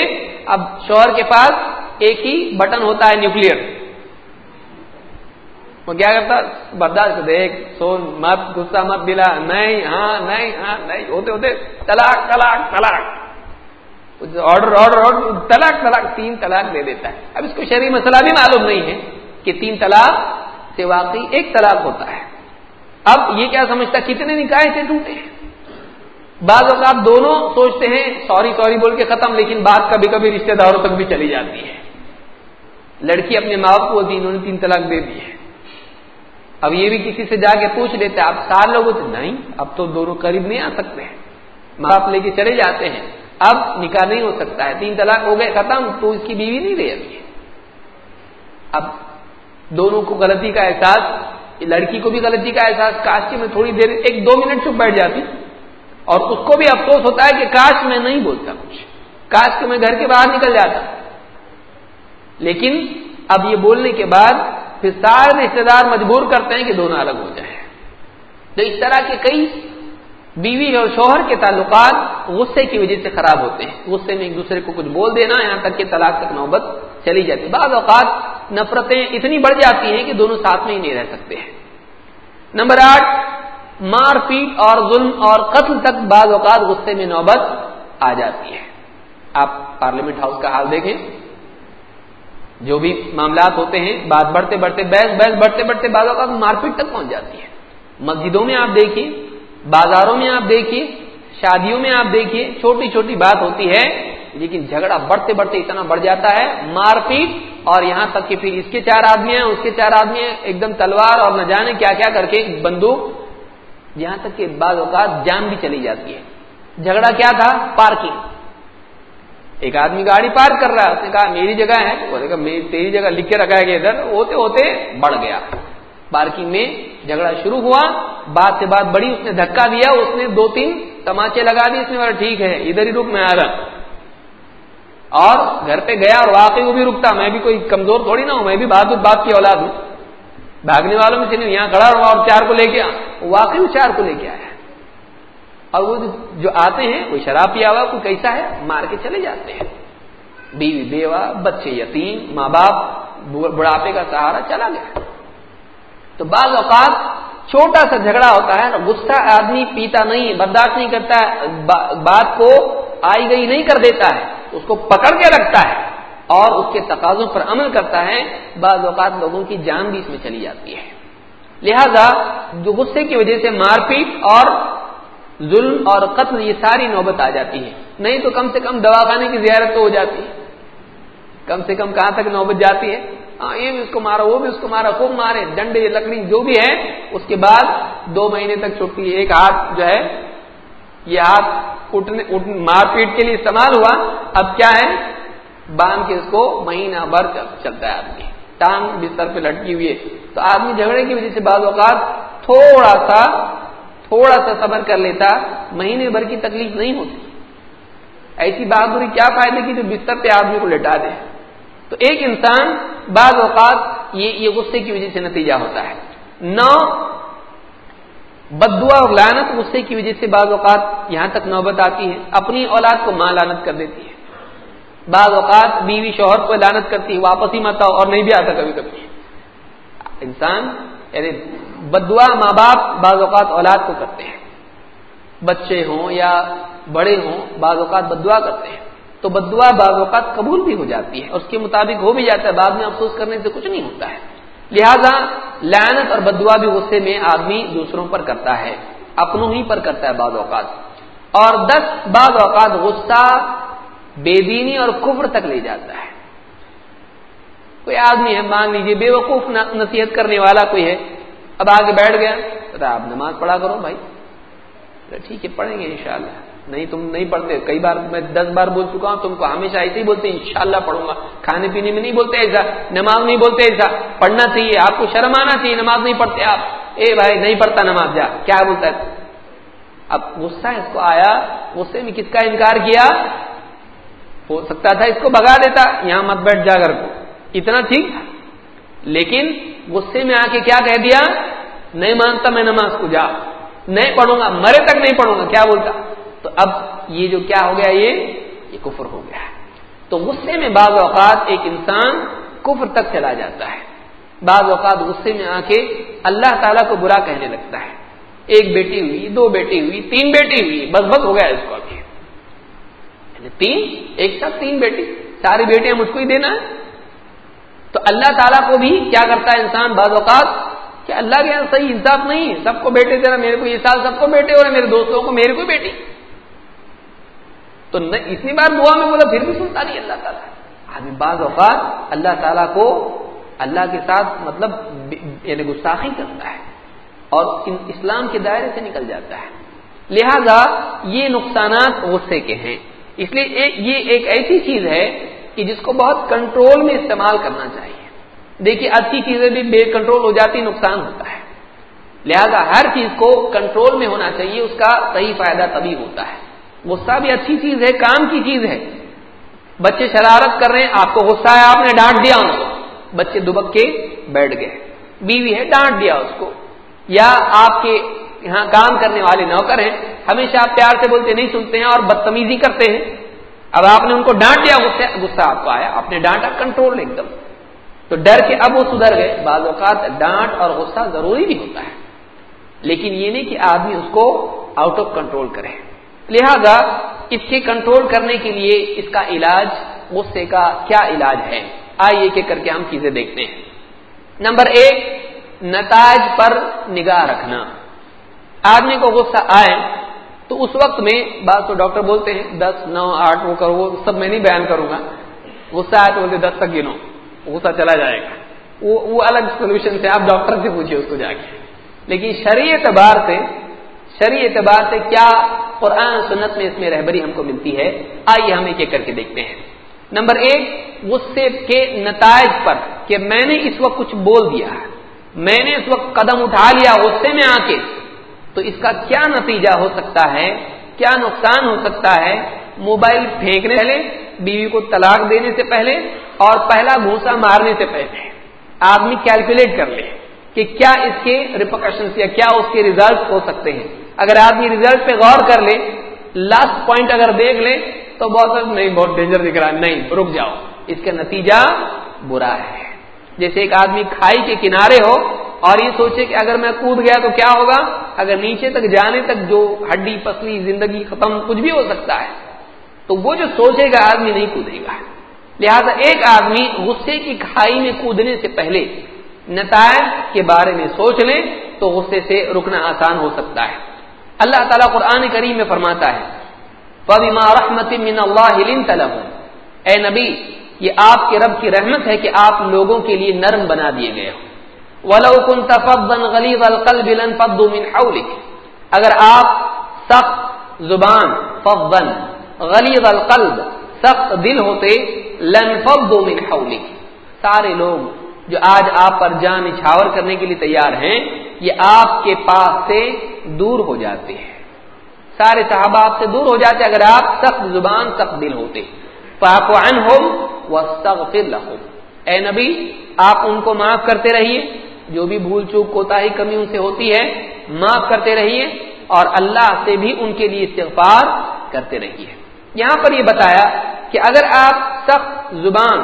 اب شوہر کے پاس ایک ہی بٹن ہوتا ہے نیوکلیر۔ وہ کیا کرتا؟ برداشت دیکھ سون مت، غصہ مت دلا، نہیں ہاں نہیں ہاں نہیں، ہوتے ہوتے طلاق طلاق طلاق۔ آرڈر آرڈر آرڈر طلاق طلاق، تین طلاق دے دیتا ہے۔ اب اس کو شرعی مسئلہ بھی معلوم نہیں ہے کہ تین طلاق سے واقعی ایک طلاق ہوتا ہے۔ اب یہ کیا سمجھتا؟ کتنے نکاح سے ٹوٹے ہیں؟ بعض اوقات دونوں سوچتے ہیں سوری سوری بول کے ختم، لیکن بات کبھی کبھی رشتہ داروں تک بھی چلی جاتی ہے۔ لڑکی اپنے ماں باپ کو دی انہوں نے تین طلاق دے دی ہے۔ اب یہ بھی کسی سے جا کے پوچھ لیتے آپ سال لوگوں سے نہیں، اب تو دونوں قریب نہیں آ سکتے ہیں۔ ماں باپ لے کے چلے جاتے ہیں۔ اب نکاح نہیں ہو سکتا ہے۔ تین طلاق ہو گئے، ختم، تو اس کی بیوی نہیں رہی ابھی اب دونوں کو غلطی کا احساس، لڑکی کو بھی غلطی کا احساس، کاش کے میں تھوڑی دیر، ایک دو منٹ چپ بیٹھ جاتی۔ اور اس کو بھی افسوس ہوتا ہے کہ کاش میں نہیں بولتا کچھ۔ کاش کہ میں گھر کے باہر نکل جاتا۔ لیکن اب یہ بولنے کے بعد پھر سارے رشتے دار مجبور کرتے ہیں کہ دونوں الگ ہو جائیں۔ تو اس طرح کے کئی بیوی اور شوہر کے تعلقات غصے کی وجہ سے خراب ہوتے ہیں۔ غصے میں ایک دوسرے کو کچھ بول دینا، یہاں تک کہ طلاق تک نوبت چلی جاتی ہے۔ بعض اوقات نفرتیں اتنی بڑھ جاتی ہیں کہ دونوں ساتھ میں ہی نہیں رہ سکتے۔ ہیں نمبر آٹھ مار پیٹ اور ظلم اور قتل تک بعض اوقات غصے میں نوبت آ جاتی ہے۔ آپ پارلیمنٹ ہاؤس کا حال دیکھیں۔ جو بھی معاملات ہوتے ہیں، بات بڑھتے بڑھتے، بحث بحث بڑھتے بڑھتے بعض اوقات مار پیٹ تک پہنچ جاتی ہے۔ مسجدوں میں آپ دیکھیے بازاروں میں آپ دیکھیے شادیوں میں آپ دیکھیے چھوٹی چھوٹی بات ہوتی ہے، لیکن جھگڑا بڑھتے بڑھتے اتنا بڑھ جاتا ہے، مار پیٹ اور یہاں تک کہ پھر اس کے چار آدمی ہیں، اس کے چار آدمی ہیں، ایک دم تلوار اور نہ جانے کیا کیا کر کے بندوق یہاں تک کہ بعض اوقات جان بھی چلی جاتی ہے۔ جھگڑا کیا تھا؟ پارکنگ۔ ایک آدمی گاڑی پارک کر رہا ہے، اس نے کہا، میری جگہ ہے۔ وہ کہا تیری جگہ لکھ کے رکھا ہے کہ ادھر۔ ہوتے ہوتے بڑھ گیا۔ پارکنگ میں جھگڑا شروع ہوا۔ بات سے بات بڑی اس نے دھکا دیا، اس نے دو تین تماچے لگا دیے اس نے بولا ٹھیک ہے، ادھر ہی رک، میں آ رہا۔ اور گھر پہ گیا اور واقعی وہ بھی رکتا۔ میں بھی کوئی کمزور تھوڑی نہ ہوں، میں بھی بہادر باپ کی اولاد ہوں۔ بھاگنے والوں میں سے نہیں، یہاں کھڑا ہوا اور چار کو لے کے واقعی وہ چار کو لے کے آیا اور وہ جو آتے ہیں کوئی شراب پیا ہوا، کوئی کیسا ہے؟ مار کے چلے جاتے ہیں۔ بیوی، بیوہ، بچے، یتیم، ماں باپ بڑھاپے کا سہارا چلا گیا۔ تو بعض اوقات چھوٹا سا جھگڑا ہوتا ہے نا غصہ آدمی پیتا نہیں، برداشت نہیں کرتا ہے بات کو آئی گئی نہیں کر دیتا ہے، اس کو پکڑ کے رکھتا ہے۔ اور اس کے تقاضوں پر عمل کرتا ہے، بعض اوقات لوگوں کی جان بھی اس میں چلی جاتی ہے۔ لہذا، جو غصے کی وجہ سے مار پیٹ اور ظلم اور قتل، یہ ساری نوبت آ جاتی ہے۔ نہیں تو کم سے کم دواخانے کی زیارت تو ہو جاتی ہے۔ کم سے کم کہاں تک نوبت جاتی ہے؟ ہاں یہ بھی اس کو مارا وہ بھی اس کو مارا خوب مارے، ڈنڈے، لکڑی، جو بھی ہے، اس کے بعد دو مہینے تک چھٹی ایک ہاتھ جو ہے، یہ ہاتھ اٹھنے مار پیٹ کے لیے استعمال ہوا۔ اب کیا ہے؟ باندھ کے اس کو مہینہ بھر چلتا ہے آدمی۔ ٹانگ بستر پہ لٹکی ہوئی ہے۔ تو آدمی جھگڑے کی وجہ سے بعض اوقات تھوڑا سا تھوڑا سا صبر کر لیتا، مہینے بھر کی تکلیف نہیں ہوتی۔ ایسی بہادری کیا فائدے کی جو بستر پہ آدمی کو لٹا دے۔ تو ایک انسان بعض اوقات یہ یہ غصے کی وجہ سے نتیجہ ہوتا ہے۔ نو بدوا اور لانت غصے کی وجہ سے بعض اوقات یہاں تک نوبت آتی ہے۔ اپنی اولاد کو ماں لانت کر دیتی ہے۔ بعض اوقات بیوی شوہر کو لانت کرتی ہے، واپس ہی مت آؤ اور نہیں بھی آتا کبھی کبھی۔ انسان یعنی بدوا ماں باپ بعض اوقات اولاد کو کرتے ہیں۔ بچے ہوں یا بڑے ہوں، بعض اوقات بدعا کرتے ہیں۔ تو بدعا بعض اوقات قبول بھی ہو جاتی ہے، اس کے مطابق ہو بھی جاتا ہے، بعد میں افسوس کرنے سے کچھ نہیں ہوتا ہے۔ لہذا لعنت اور بدعا بھی غصے میں آدمی دوسروں پر کرتا ہے، اپنوں ہی پر کرتا ہے بعض اوقات۔ اور دس، بعض اوقات غصہ بے دینی اور کفر تک لے جاتا ہے۔ کوئی آدمی ہے، مان لیجیے بے وقوف نصیحت کرنے والا کوئی ہے، اب آگے بیٹھ گیا آپ نماز پڑھا کرو بھائی۔ ٹھیک ہے، پڑھیں گے انشاءاللہ۔ نہیں، تم نہیں پڑھتے، کئی بار میں دس بار بول چکا ہوں، تم کو ہمیشہ ایسے ہی بولتے، انشاءاللہ پڑھوں گا۔ کھانے پینے میں نہیں بولتے ایسا، نماز نہیں بولتے ایسا۔ پڑھنا چاہیے، آپ کو شرم آنا چاہیے، نماز نہیں پڑھتے آپ۔ اے بھائی، نہیں پڑھتا نماز، جا۔ کیا بولتا ہے؟ اب غصہ اس کو آیا، غصے میں کس کا انکار کیا؟ ہو سکتا تھا، اس کو بگا دیتا، یہاں مت بیٹھ جا کر کو۔ اتنا ٹھیک۔ تھا لیکن غصے میں آ کے کیا کہہ دیا؟ نہیں مانتا میں نماز کو، جا۔ نہیں پڑھوں گا، مرے تک نہیں پڑھوں گا، کیا بولتا؟ تو اب یہ جو کیا ہو گیا، یہ یہ کفر ہو گیا۔ تو غصے میں بعض اوقات ایک انسان کفر تک چلا جاتا ہے۔ بعض اوقات غصے میں آ کے اللہ تعالیٰ کو برا کہنے لگتا ہے۔ ایک بیٹی ہوئی، دو بیٹی ہوئی، تین بیٹی ہوئی، بس بس ہو گیا اس کو ابھی یعنی تین، ایک ساتھ تین بیٹی ساری بیٹیاں مجھ کو ہی دینا ہے۔ تو اللہ تعالیٰ کو بھی کیا کرتا ہے انسان بعض اوقات؟ کہ اللہ کے یہاں صحیح انصاف نہیں سب کو بیٹے دے رہا میرے کو یہ سال سب کو بیٹے ہو رہے میرے دوستوں کو میرے کو بیٹی تو اتنی بار دعا میں بولا، پھر بھی سنتا نہیں اللہ تعالیٰ۔ ابھی بعض اوقات اللہ تعالیٰ کو اللہ کے ساتھ مطلب یعنی گستاخی کرتا ہے اور اسلام کے دائرے سے نکل جاتا ہے۔ لہذا یہ نقصانات غصے کے ہیں۔ اس لیے یہ ایک ایسی چیز ہے کہ جس کو بہت کنٹرول میں استعمال کرنا چاہیے۔ دیکھیے اچھی چیزیں بھی بے کنٹرول ہو جاتی، نقصان ہوتا ہے۔ لہذا ہر چیز کو کنٹرول میں ہونا چاہیے، اس کا صحیح فائدہ تبھی ہوتا ہے۔ غصہ بھی اچھی چیز ہے، کام کی چیز ہے۔ بچے شرارت کر رہے ہیں، آپ کو غصہ ہے آپ نے ڈانٹ دیا ان کو۔ بچے دبک کے بیٹھ گئے۔ بیوی ہے، ڈانٹ دیا اس کو۔ یا آپ کے یہاں کام کرنے والے نوکر ہیں، ہمیشہ آپ پیار سے بولتے نہیں سنتے ہیں اور بدتمیزی کرتے ہیں۔ اب آپ نے ان کو ڈانٹ دیا، غصہ آپ کو آیا۔ آپ نے ڈانٹا کنٹرول ایک دم۔ تو ڈر کے اب وہ سدھر گئے۔ بعض اوقات ڈانٹ اور غصہ ضروری بھی ہوتا ہے۔ لیکن یہ نہیں کہ آدمی اس کو آؤٹ آف کنٹرول کرے۔ لہذا اس کے کنٹرول کرنے کے لیے اس کا علاج، غصے کا کیا علاج ہے؟ آئیے کہ کر کے ہم چیزیں دیکھتے ہیں۔ نمبر ایک، نتائج پر نگاہ رکھنا۔ آدمی کو غصہ آئے تو اس وقت میں بات تو ڈاکٹر بولتے ہیں، دس، نو، آٹھ، وہ کرو، وہ سب میں نہیں بیان کروں گا۔ غصہ آئے تو بولتے دس تک گنو، غصہ چلا جائے گا۔ وہ وہ الگ سولوشن سے آپ ڈاکٹر سے پوچھیے اس کو جا کے۔ لیکن شرعی اعتبار سے شرعی اعتبار سے کیا قرآن سنت میں اس میں رہبری ہم کو ملتی ہے؟ آئیے ہم ایک ایک کر کے دیکھتے ہیں۔ نمبر ایک، غصے کے نتائج پر کہ میں نے اس وقت کچھ بول دیا۔ ہے میں نے اس وقت قدم اٹھا لیا غصے میں آ کے۔ تو اس کا کیا نتیجہ ہو سکتا ہے؟ کیا نقصان ہو سکتا ہے؟ موبائل پھینکنے پہلے، بیوی کو طلاق دینے سے پہلے اور پہلا گھوسا مارنے سے پہلے۔ آدمی کیلکولیٹ کر لے کہ کیا اس کے ریپوکشن یا کیا اس کے ریزلٹ ہو سکتے ہیں۔ اگر آدمی ریزلٹ پہ غور کر لے لاسٹ پوائنٹ اگر دیکھ لے، تو بہت نہیں، بہت ڈینجر دکھ رہا نہیں، رک جاؤ۔ اس کا نتیجہ برا ہے۔ جیسے ایک آدمی کھائی کے کنارے ہو اور یہ سوچے کہ اگر میں کود گیا تو کیا ہوگا؟ اگر نیچے تک جانے تک جو ہڈی پسلی زندگی ختم کچھ بھی ہو سکتا ہے، تو وہ جو سوچے گا آدمی نہیں کودے گا۔ لہذا ایک آدمی غصے کی کھائی میں کودنے سے پہلے نتائج کے بارے میں سوچ لیں تو غصے سے رکنا آسان ہو سکتا ہے۔ اللہ تعالیٰ قرآن کریم میں فرماتا ہے رحمت من اللہ اے نبی، یہ آپ کے رب کی رحمت ہے کہ آپ لوگوں کے لیے نرم بنا دیے گئے ہو۔ ولو كنت فظا غليظ القلب لانفضوا من حولك۔ اگر آپ سخت زبان، فظا غليظ القلب، سخت دل ہوتے لانفضوا من حولك۔ سارے لوگ جو آج آپ پر جان نچھاور کرنے کے لیے تیار ہیں، یہ آپ کے پاس سے دور ہو جاتے ہیں۔ سارے صحابہ آپ سے دور ہو جاتے اگر آپ سخت زبان، سخت دل ہوتے۔ پاپ عنہم واستغفر لهم۔ اے نبی، آپ ان کو معاف کرتے رہیے۔ جو بھی بھول چوک کوتا ہی کمی ان سے ہوتی ہے، معاف کرتے رہیے اور اللہ سے بھی ان کے لیے استغفار کرتے رہیے۔ یہاں پر یہ بتایا کہ اگر آپ سخت زبان،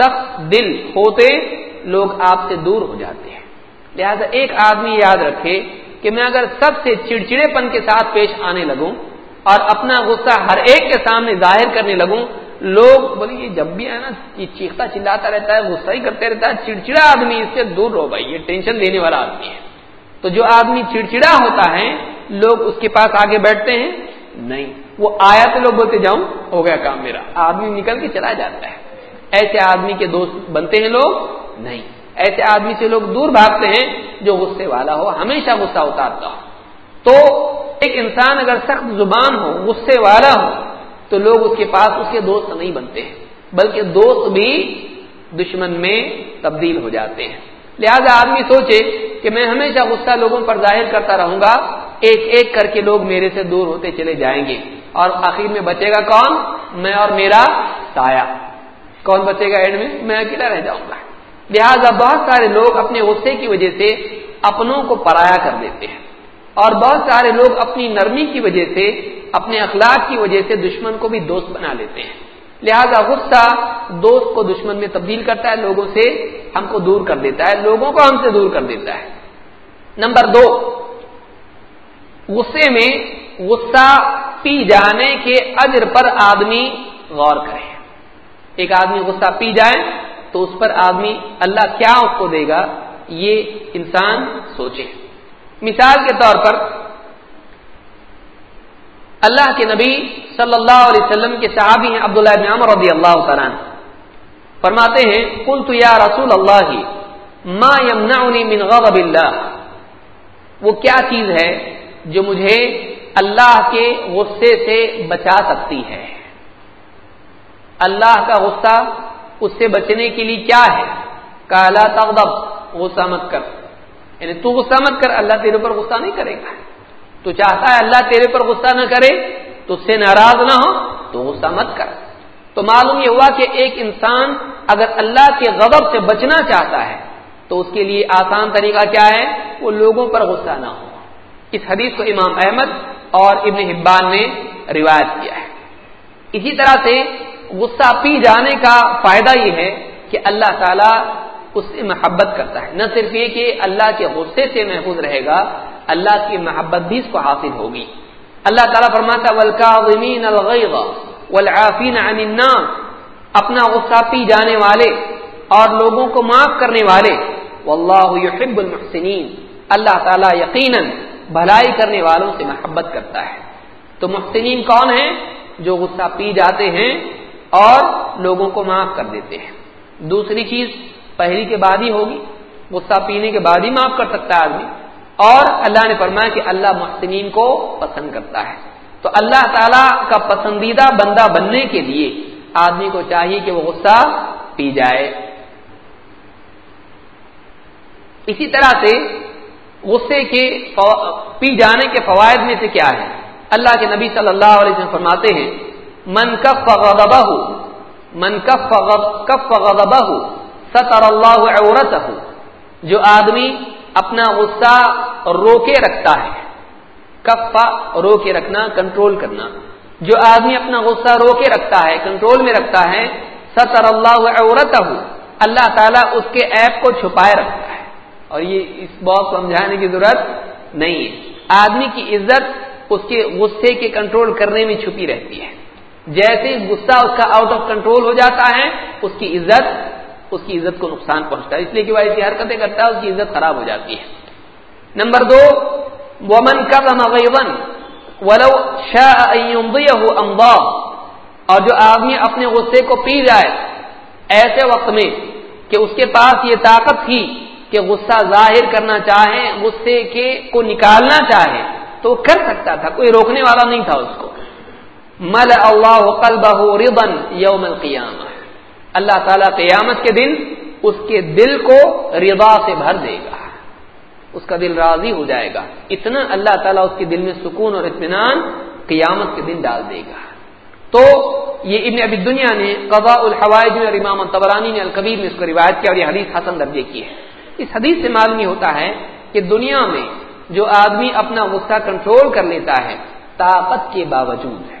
سخت دل ہوتے لوگ آپ سے دور ہو جاتے ہیں۔ لہذا ایک آدمی یاد رکھے کہ میں اگر سب سے چڑچڑے پن کے ساتھ پیش آنے لگوں اور اپنا غصہ ہر ایک کے سامنے ظاہر کرنے لگوں لوگ بولے یہ جب بھی ہے نا، یہ چیختا چلاتا رہتا ہے، غصہ ہی کرتے رہتا ہے، چڑچڑا آدمی اس سے دور رہو بھائی، یہ ٹینشن دینے والا آدمی ہے۔ تو جو آدمی چڑچڑا ہوتا ہے، لوگ اس کے پاس آگے بیٹھتے ہیں، نہیں، وہ آیا تو لوگ بولتے، جاؤں، ہو گیا کام میرا۔ آدمی نکل کے چلا جاتا ہے۔ ایسے آدمی کے دوست بنتے ہیں لوگ، نہیں۔ ایسے آدمی سے لوگ دور بھاگتے ہیں، جو غصے والا ہو، ہمیشہ غصہ اتارتا ہو۔ تو ایک انسان اگر سخت زبان ہو، غصے والا ہو تو لوگ اس کے پاس اس کے دوست نہیں بنتے ہیں، بلکہ دوست بھی دشمن میں تبدیل ہو جاتے ہیں۔ لہذا آدمی سوچے کہ میں ہمیشہ غصہ لوگوں پر ظاہر کرتا رہوں گا، ایک ایک کر کے لوگ میرے سے دور ہوتے چلے جائیں گے۔ اور آخر میں بچے گا کون؟ میں اور میرا سایہ۔ کون بچے گا اینڈ میں؟ میں اکیلا رہ جاؤں گا۔ لہذا بہت سارے لوگ اپنے غصے کی وجہ سے اپنوں کو پرایا کر دیتے ہیں۔ اور بہت سارے لوگ اپنی نرمی کی وجہ سے، اپنے اخلاق کی وجہ سے دشمن کو بھی دوست بنا لیتے ہیں۔ لہذا غصہ دوست کو دشمن میں تبدیل کرتا ہے، لوگوں سے ہم کو دور کر دیتا ہے، لوگوں کو ہم سے دور کر دیتا ہے۔ نمبر دو، غصے میں غصہ پی جانے کے اجر پر آدمی غور کرے۔ ایک آدمی غصہ پی جائے تو اس پر آدمی اللہ کیا اس کو دے گا؟ یہ انسان سوچے۔ مثال کے طور پر اللہ کے نبی صلی اللہ علیہ وسلم کے صحابی ہیں عبداللہ ابن عمر رضی اللہ تعالیٰ فرماتے ہیں کل تو یا رسول اللہ ما یمنعنی من غضب اللہ۔ وہ کیا چیز ہے جو مجھے اللہ کے غصے سے بچا سکتی ہے؟ اللہ کا غصہ اس سے بچنے کے لیے کیا ہے؟ کالا تغضب، غصہ مت کر۔ یعنی تو غصہ مت کر، اللہ تیرے پر غصہ نہیں کرے گا۔ تو چاہتا ہے اللہ تیرے پر غصہ نہ کرے تو اس سے ناراض نہ ہو، تو غصہ مت کر۔ تو معلوم یہ ہوا کہ ایک انسان اگر اللہ کے غضب سے بچنا چاہتا ہے، تو اس کے لیے آسان طریقہ کیا ہے؟ وہ لوگوں پر غصہ نہ ہو۔ اس حدیث کو امام احمد اور ابن حبان نے روایت کیا ہے۔ اسی طرح سے غصہ پی جانے کا فائدہ یہ ہے کہ اللہ تعالیٰ اس سے محبت کرتا ہے۔ نہ صرف یہ کہ اللہ کے غصے سے محفوظ رہے گا، اللہ کی محبت بھی اس کو حاصل ہوگی۔ اللہ تعالیٰ فرماتا ولکاظمین الغیظ والعافین عن الناس اپنا غصہ پی جانے والے اور لوگوں کو معاف کرنے والے۔ واللہ يحب المحسنین اللہ تعالیٰ یقیناً بھلائی کرنے والوں سے محبت کرتا ہے۔ تو محسنین کون ہیں؟ جو غصہ پی جاتے ہیں اور لوگوں کو معاف کر دیتے ہیں۔ دوسری چیز پہلی کے بعد ہی ہوگی، غصہ پینے کے بعد ہی معاف کر سکتا ہے آدمی۔ اور اللہ نے فرمایا کہ اللہ محسنین کو پسند کرتا ہے۔ تو اللہ تعالی کا پسندیدہ بندہ بننے کے لیے آدمی کو چاہیے کہ وہ غصہ پی جائے۔ اسی طرح سے غصے کے پی جانے کے فوائد میں سے کیا ہے؟ اللہ کے نبی صلی اللہ علیہ وسلم فرماتے ہیں، من کف غضبہ، من کف کف غضبہ ستر اللہ عورتہ جو آدمی اپنا غصہ روکے رکھتا ہے کفا رو کے رکھنا، کنٹرول کرنا۔ جو آدمی اپنا غصہ رو کے رکھتا ہے، کنٹرول میں رکھتا ہے سطر اللہ عورت اللہ تعالیٰ اس کے ایپ کو چھپائے رکھتا ہے۔ اور یہ اس بات سمجھانے کی ضرورت نہیں ہے۔ آدمی کی عزت اس کے غصے کے کنٹرول کرنے میں چھپی رہتی ہے۔ جیسے غصہ اس کا آؤٹ آف کنٹرول ہو جاتا ہے، اس کی عزت اس کی عزت کو نقصان پہنچتا ہے۔ اس لیے کہ وہ ایسی حرکتیں کرتا ہے، اس کی عزت خراب ہو جاتی ہے۔ نمبر دو، ومن کم غیون ولو شاء امضا اور جو آدمی اپنے غصے کو پی جائے ایسے وقت میں کہ اس کے پاس یہ طاقت تھی کہ غصہ ظاہر کرنا چاہے، غصے کے کو نکالنا چاہے، تو کر سکتا تھا۔ کوئی روکنے والا نہیں تھا اس کو۔ مل اللہ قلبہ ربن یوم القیامہ اللہ تعالی قیامت کے دن اس کے دل کو رضا سے بھر دے گا۔ اس کا دل راضی ہو جائے گا۔ اتنا اللہ تعالیٰ اس کے دل میں سکون اور اطمینان قیامت کے دن ڈال دے گا۔ تو یہ ابن ابی دنیا نے قضاء الحوائج میں اور امام تبرانی نے القبیر میں اس کو روایت کیا اور یہ حدیث حسن درجے کی ہے۔ اس حدیث سے معلوم یہ ہوتا ہے کہ دنیا میں جو آدمی اپنا غصہ کنٹرول کر لیتا ہے، طاقت کے باوجود ہے۔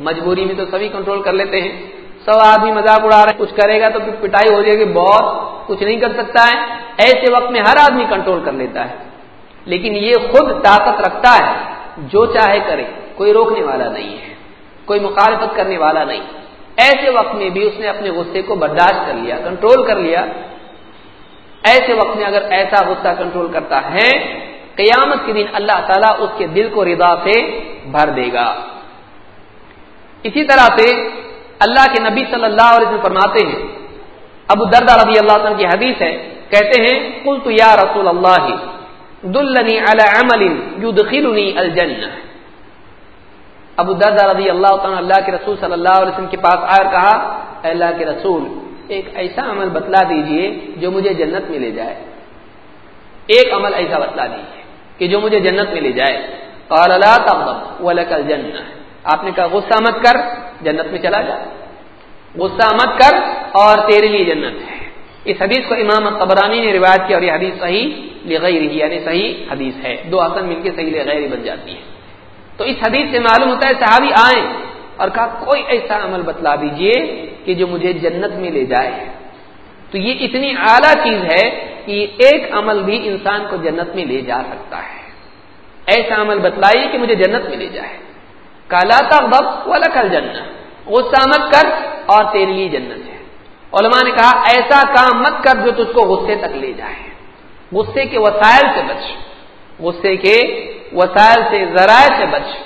مجبوری میں تو سبھی کنٹرول کر لیتے ہیں۔ سب آدمی مذاق اڑا رہے ہیں، کچھ کرے گا تو پھر پٹائی ہو جائے گی، بہت کچھ نہیں کر سکتا ہے۔ ایسے وقت میں ہر آدمی کنٹرول کر لیتا ہے۔ لیکن یہ خود طاقت رکھتا ہے، جو چاہے کرے، کوئی روکنے والا نہیں ہے، کوئی مخالفت کرنے والا نہیں۔ ایسے وقت میں بھی اس نے اپنے غصے کو برداشت کر لیا کنٹرول کر لیا۔ ایسے وقت میں اگر ایسا غصہ کنٹرول کرتا ہے، قیامت کے دن اللہ تعالیٰ اس کے دل کو رضا سے بھر دے گا۔ اسی طرح سے اللہ کے نبی صلی اللہ علیہ وسلم فرماتے ہیں۔ ابو دردہ رضی اللہ عنہ کی حدیث ہے، کہتے ہیں کل تو یا رسول اللہ، دلنی علی عمل یدخلنی الجنہ۔ ابو دردہ رضی اللہ تعالیٰ اللہ کے رسول صلی اللہ علیہ وسلم کے پاس آئے کہا، اے اللہ کے رسول، ایک ایسا عمل بتلا دیجیے جو مجھے جنت میں لے جائے۔ ایک عمل ایسا بتلا دیجیے کہ جو مجھے جنت میں لے جائے۔ قال لا تغضب ولك الجنہ۔ آپ نے کہا، غصہ مت کر، جنت میں چلا جا۔ غصہ مت کر اور تیرے لیے جنت ہے۔ اس حدیث کو امام قبرانی نے روایت کیا اور یہ حدیث صحیح لغیر ہی یعنی صحیح حدیث ہے۔ دو حسن مل کے صحیح لغیر بن جاتی ہے تو اس حدیث سے معلوم ہوتا ہے صحابی آئیں اور کہا، کوئی ایسا عمل بتلا دیجیے کہ جو مجھے جنت میں لے جائے۔ تو یہ اتنی اعلیٰ چیز ہے کہ ایک عمل بھی انسان کو جنت میں لے جا سکتا ہے۔ ایسا عمل بتلائیے کہ مجھے جنت میں لے جائے۔ کالا تغضب ولا کل جنت غصہ مت کر اور تیرے لیے جنت ہے۔ علماء نے کہا ایسا کام مت کر جو تجھ کو غصے تک لے جائے۔ غصے کے وسائل سے بچ۔ غصے کے وسائل سے ذرائع سے بچ۔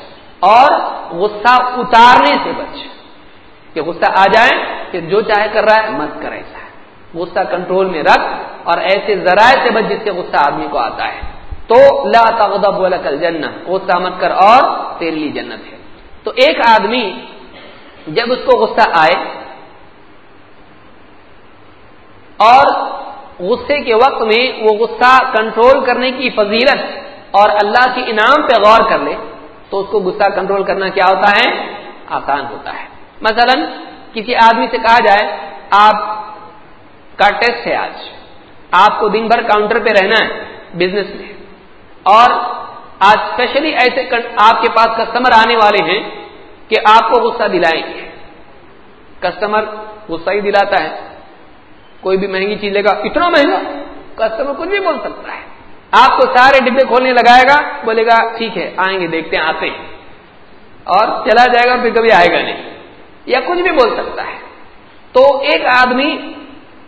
اور غصہ اتارنے سے بچ۔ کہ غصہ آ جائے کہ جو چاہے کر رہا ہے مت کر ایسا غصہ کنٹرول میں رکھ اور ایسے ذرائع سے بچ جس سے غصہ آدمی کو آتا ہے۔ تو لا تغضب ولا کل جنت غصہ مت کر اور تیرے لیے جنت ہے۔ تو ایک آدمی جب اس کو غصہ آئے اور غصے کے وقت میں وہ غصہ کنٹرول کرنے کی فضیلت اور اللہ کے انعام پہ غور کر لے، تو اس کو غصہ کنٹرول کرنا کیا ہوتا ہے؟ آسان ہوتا ہے۔ مثلا کسی آدمی سے کہا جائے، آپ کا ٹیسٹ ہے آج، آپ کو دن بھر کاؤنٹر پہ رہنا ہے، بزنس میں، اور آج اسپیشلی ایسے آپ کے پاس کسٹمر آنے والے ہیں کہ آپ کو غصہ دلائیں گے۔ کسٹمر غصہ ہی دلاتا ہے۔ کوئی بھی مہنگی چیز لے گا، اتنا مہنگا۔ کسٹمر کچھ بھی بول سکتا ہے۔ آپ کو سارے ڈبے کھولنے لگائے گا، بولے گا، ٹھیک ہے، آئیں گے، دیکھتے ہیں، آتے ہیں۔ اور چلا جائے گا، پھر کبھی آئے گا نہیں۔ یا کچھ بھی بول سکتا ہے۔ تو ایک آدمی،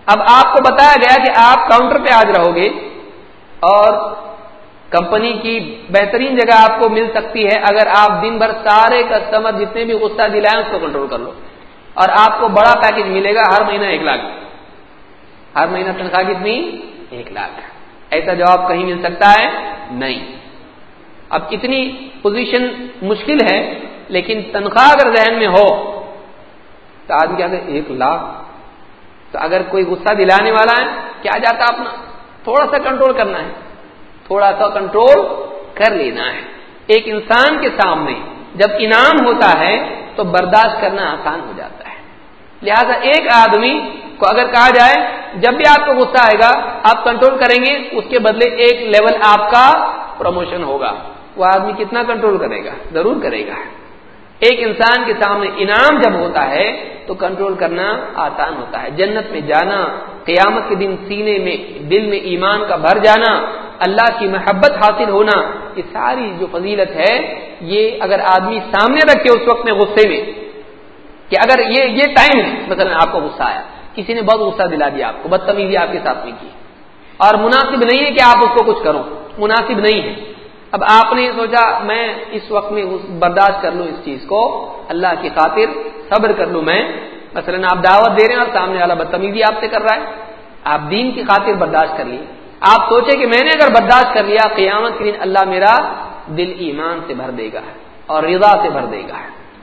اب آپ کو بتایا گیا کہ آپ کاؤنٹر پہ آج رہو گے اور کمپنی کی بہترین جگہ آپ کو مل سکتی ہے اگر آپ دن بھر سارے کسٹمر جتنے بھی غصہ دلائیں اس کو کنٹرول کر لو۔ اور آپ کو بڑا پیکج ملے گا ہر مہینہ ایک لاکھ۔ ہر مہینہ تنخواہ کتنی؟ ایک لاکھ۔ ایسا جواب کہیں مل سکتا ہے؟ نہیں۔ اب اتنی پوزیشن مشکل ہے، لیکن تنخواہ اگر ذہن میں ہو، تو آدمی کیا ایک لاکھ۔ تو اگر کوئی غصہ دلانے والا ہے، کیا جاتا اپنا؟ تھوڑا سا کنٹرول کرنا ہے۔ تھوڑا سا کنٹرول کر لینا ہے۔ ایک انسان کے سامنے جب انعام ہوتا ہے تو برداشت کرنا آسان ہو جاتا ہے۔ لہذا ایک آدمی کو اگر کہا جائے، جب بھی آپ کو غصہ آئے گا، آپ کنٹرول کریں گے، اس کے بدلے ایک لیول آپ کا پروموشن ہوگا۔ وہ آدمی کتنا کنٹرول کرے گا؟ ضرور کرے گا۔ ایک انسان کے سامنے انعام جب ہوتا ہے تو کنٹرول کرنا آسان ہوتا ہے۔ جنت میں جانا قیامت کے دن سینے میں، دل میں ایمان کا بھر جانا، اللہ کی محبت حاصل ہونا، یہ ساری جو فضیلت ہے، یہ اگر آدمی سامنے رکھے اس وقت میں غصے میں، کہ اگر یہ یہ ٹائم ہے، مثلا آپ کو غصہ آیا، کسی نے بہت غصہ دلا دیا آپ کو، بدتمیزی آپ کے ساتھ نہیں کی اور مناسب نہیں ہے کہ آپ اس کو کچھ کرو، مناسب نہیں ہے۔ اب آپ نے سوچا، میں اس وقت میں برداشت کر لوں اس چیز کو، اللہ کی خاطر صبر کر لوں میں مثلا آپ دعوت دے رہے ہیں اور سامنے والا بدتمیزی آپ سے کر رہا ہے، آپ دین کی خاطر برداشت کر لیے۔ آپ سوچے کہ میں نے اگر برداشت کر لیا، قیامت کے دن اللہ میرا دل ایمان سے بھر دے گا اور رضا سے بھر دے گا۔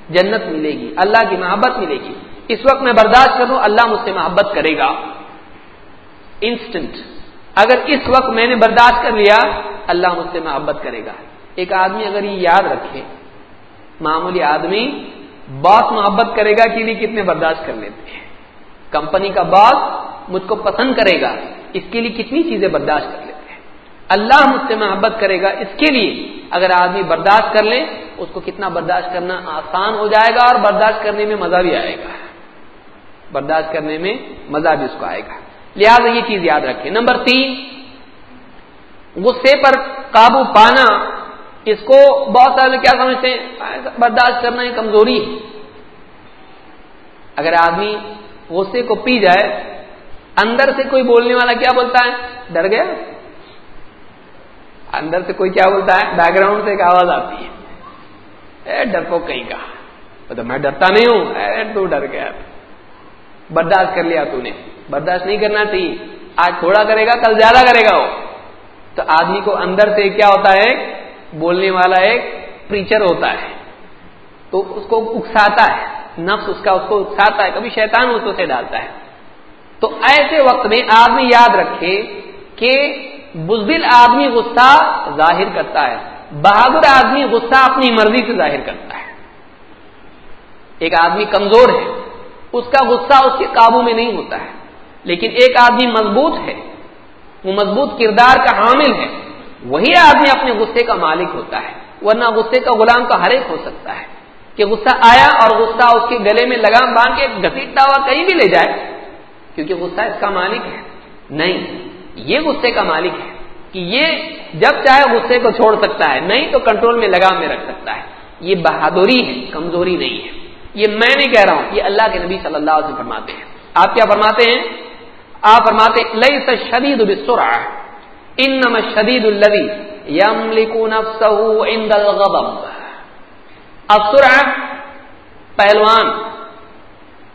جنت ملے گی، اللہ کی محبت ملے گی۔ اس وقت میں برداشت کروں اللہ مجھ سے محبت کرے گا۔ انسٹنٹ اگر اس وقت میں نے برداشت کر لیا، اللہ مجھ سے محبت کرے گا۔ ایک آدمی اگر یہ یاد رکھے، معمولی آدمی باس محبت کرے گا کہ لیے کتنے برداشت کر لیتے ہیں۔ کمپنی کا باس مجھ کو پسند کرے گا، اس کے لیے کتنی چیزیں برداشت کر لیتے ہیں۔ اللہ مجھ سے محبت کرے گا، اس کے لیے اگر آدمی برداشت کر لے، اس کو کتنا برداشت کرنا آسان ہو جائے گا اور برداشت کرنے میں مزہ بھی آئے گا۔ برداشت کرنے میں مزہ بھی اس کو آئے گا۔ لہٰذا یہ چیز یاد رکھیں۔ نمبر تین، غصے پر قابو پانا اس کو بہت سارے کیا سمجھتے ہیں؟ برداشت کرنا یہ کمزوری ہے۔ اگر آدمی غصے کو پی جائے، اندر سے کوئی بولنے والا کیا بولتا ہے؟ ڈر گیا۔ اندر سے کوئی کیا بولتا ہے؟ بیک گراؤنڈ سے ایک آواز آتی ہے۔ اے ڈر کو کہیں کا۔ تو میں ڈرتا نہیں ہوں۔ اے، تو ڈر گیا۔ برداشت کر لیا تو نے۔ برداشت نہیں کرنا چاہیے۔ آج تھوڑا کرے گا، کل زیادہ کرے گا وہ۔ تو آدمی کو اندر سے کیا ہوتا ہے؟ بولنے والا ایک پریچر ہوتا ہے، تو اس کو اکساتا ہے، نفس اس کا اس کو اکساتا ہے، کبھی شیطان اس سے ڈالتا ہے۔ تو ایسے وقت میں آدمی یاد رکھے کہ بزدل آدمی غصہ ظاہر کرتا ہے، بہادر آدمی غصہ اپنی مرضی سے ظاہر کرتا ہے۔ ایک آدمی کمزور ہے، اس کا غصہ اس کے قابو میں نہیں ہوتا ہے، لیکن ایک آدمی مضبوط ہے، وہ مضبوط کردار کا حامل ہے۔ وہی آدمی اپنے غصے کا مالک ہوتا ہے، ورنہ غصے کا غلام تو ہر ایک ہو سکتا ہے۔ کہ غصہ آیا اور غصہ اس کے گلے میں لگام باندھ کے گھسیٹتا ہوا کہیں بھی لے جائے، کیونکہ غصہ اس کا مالک ہے۔ نہیں، یہ غصے کا مالک ہے کہ یہ جب چاہے غصے کو چھوڑ سکتا ہے، نہیں تو کنٹرول میں لگام میں رکھ سکتا ہے۔ یہ بہادری ہے، کمزوری نہیں ہے۔ یہ میں نہیں کہہ رہا ہوں، یہ اللہ کے نبی صلی اللہ علیہ وسلم فرماتے ہیں۔ آپ کیا فرماتے ہیں؟ آپ فرماتے لئی شدید ان شدید الدی یم لکھو افسر پہلوان،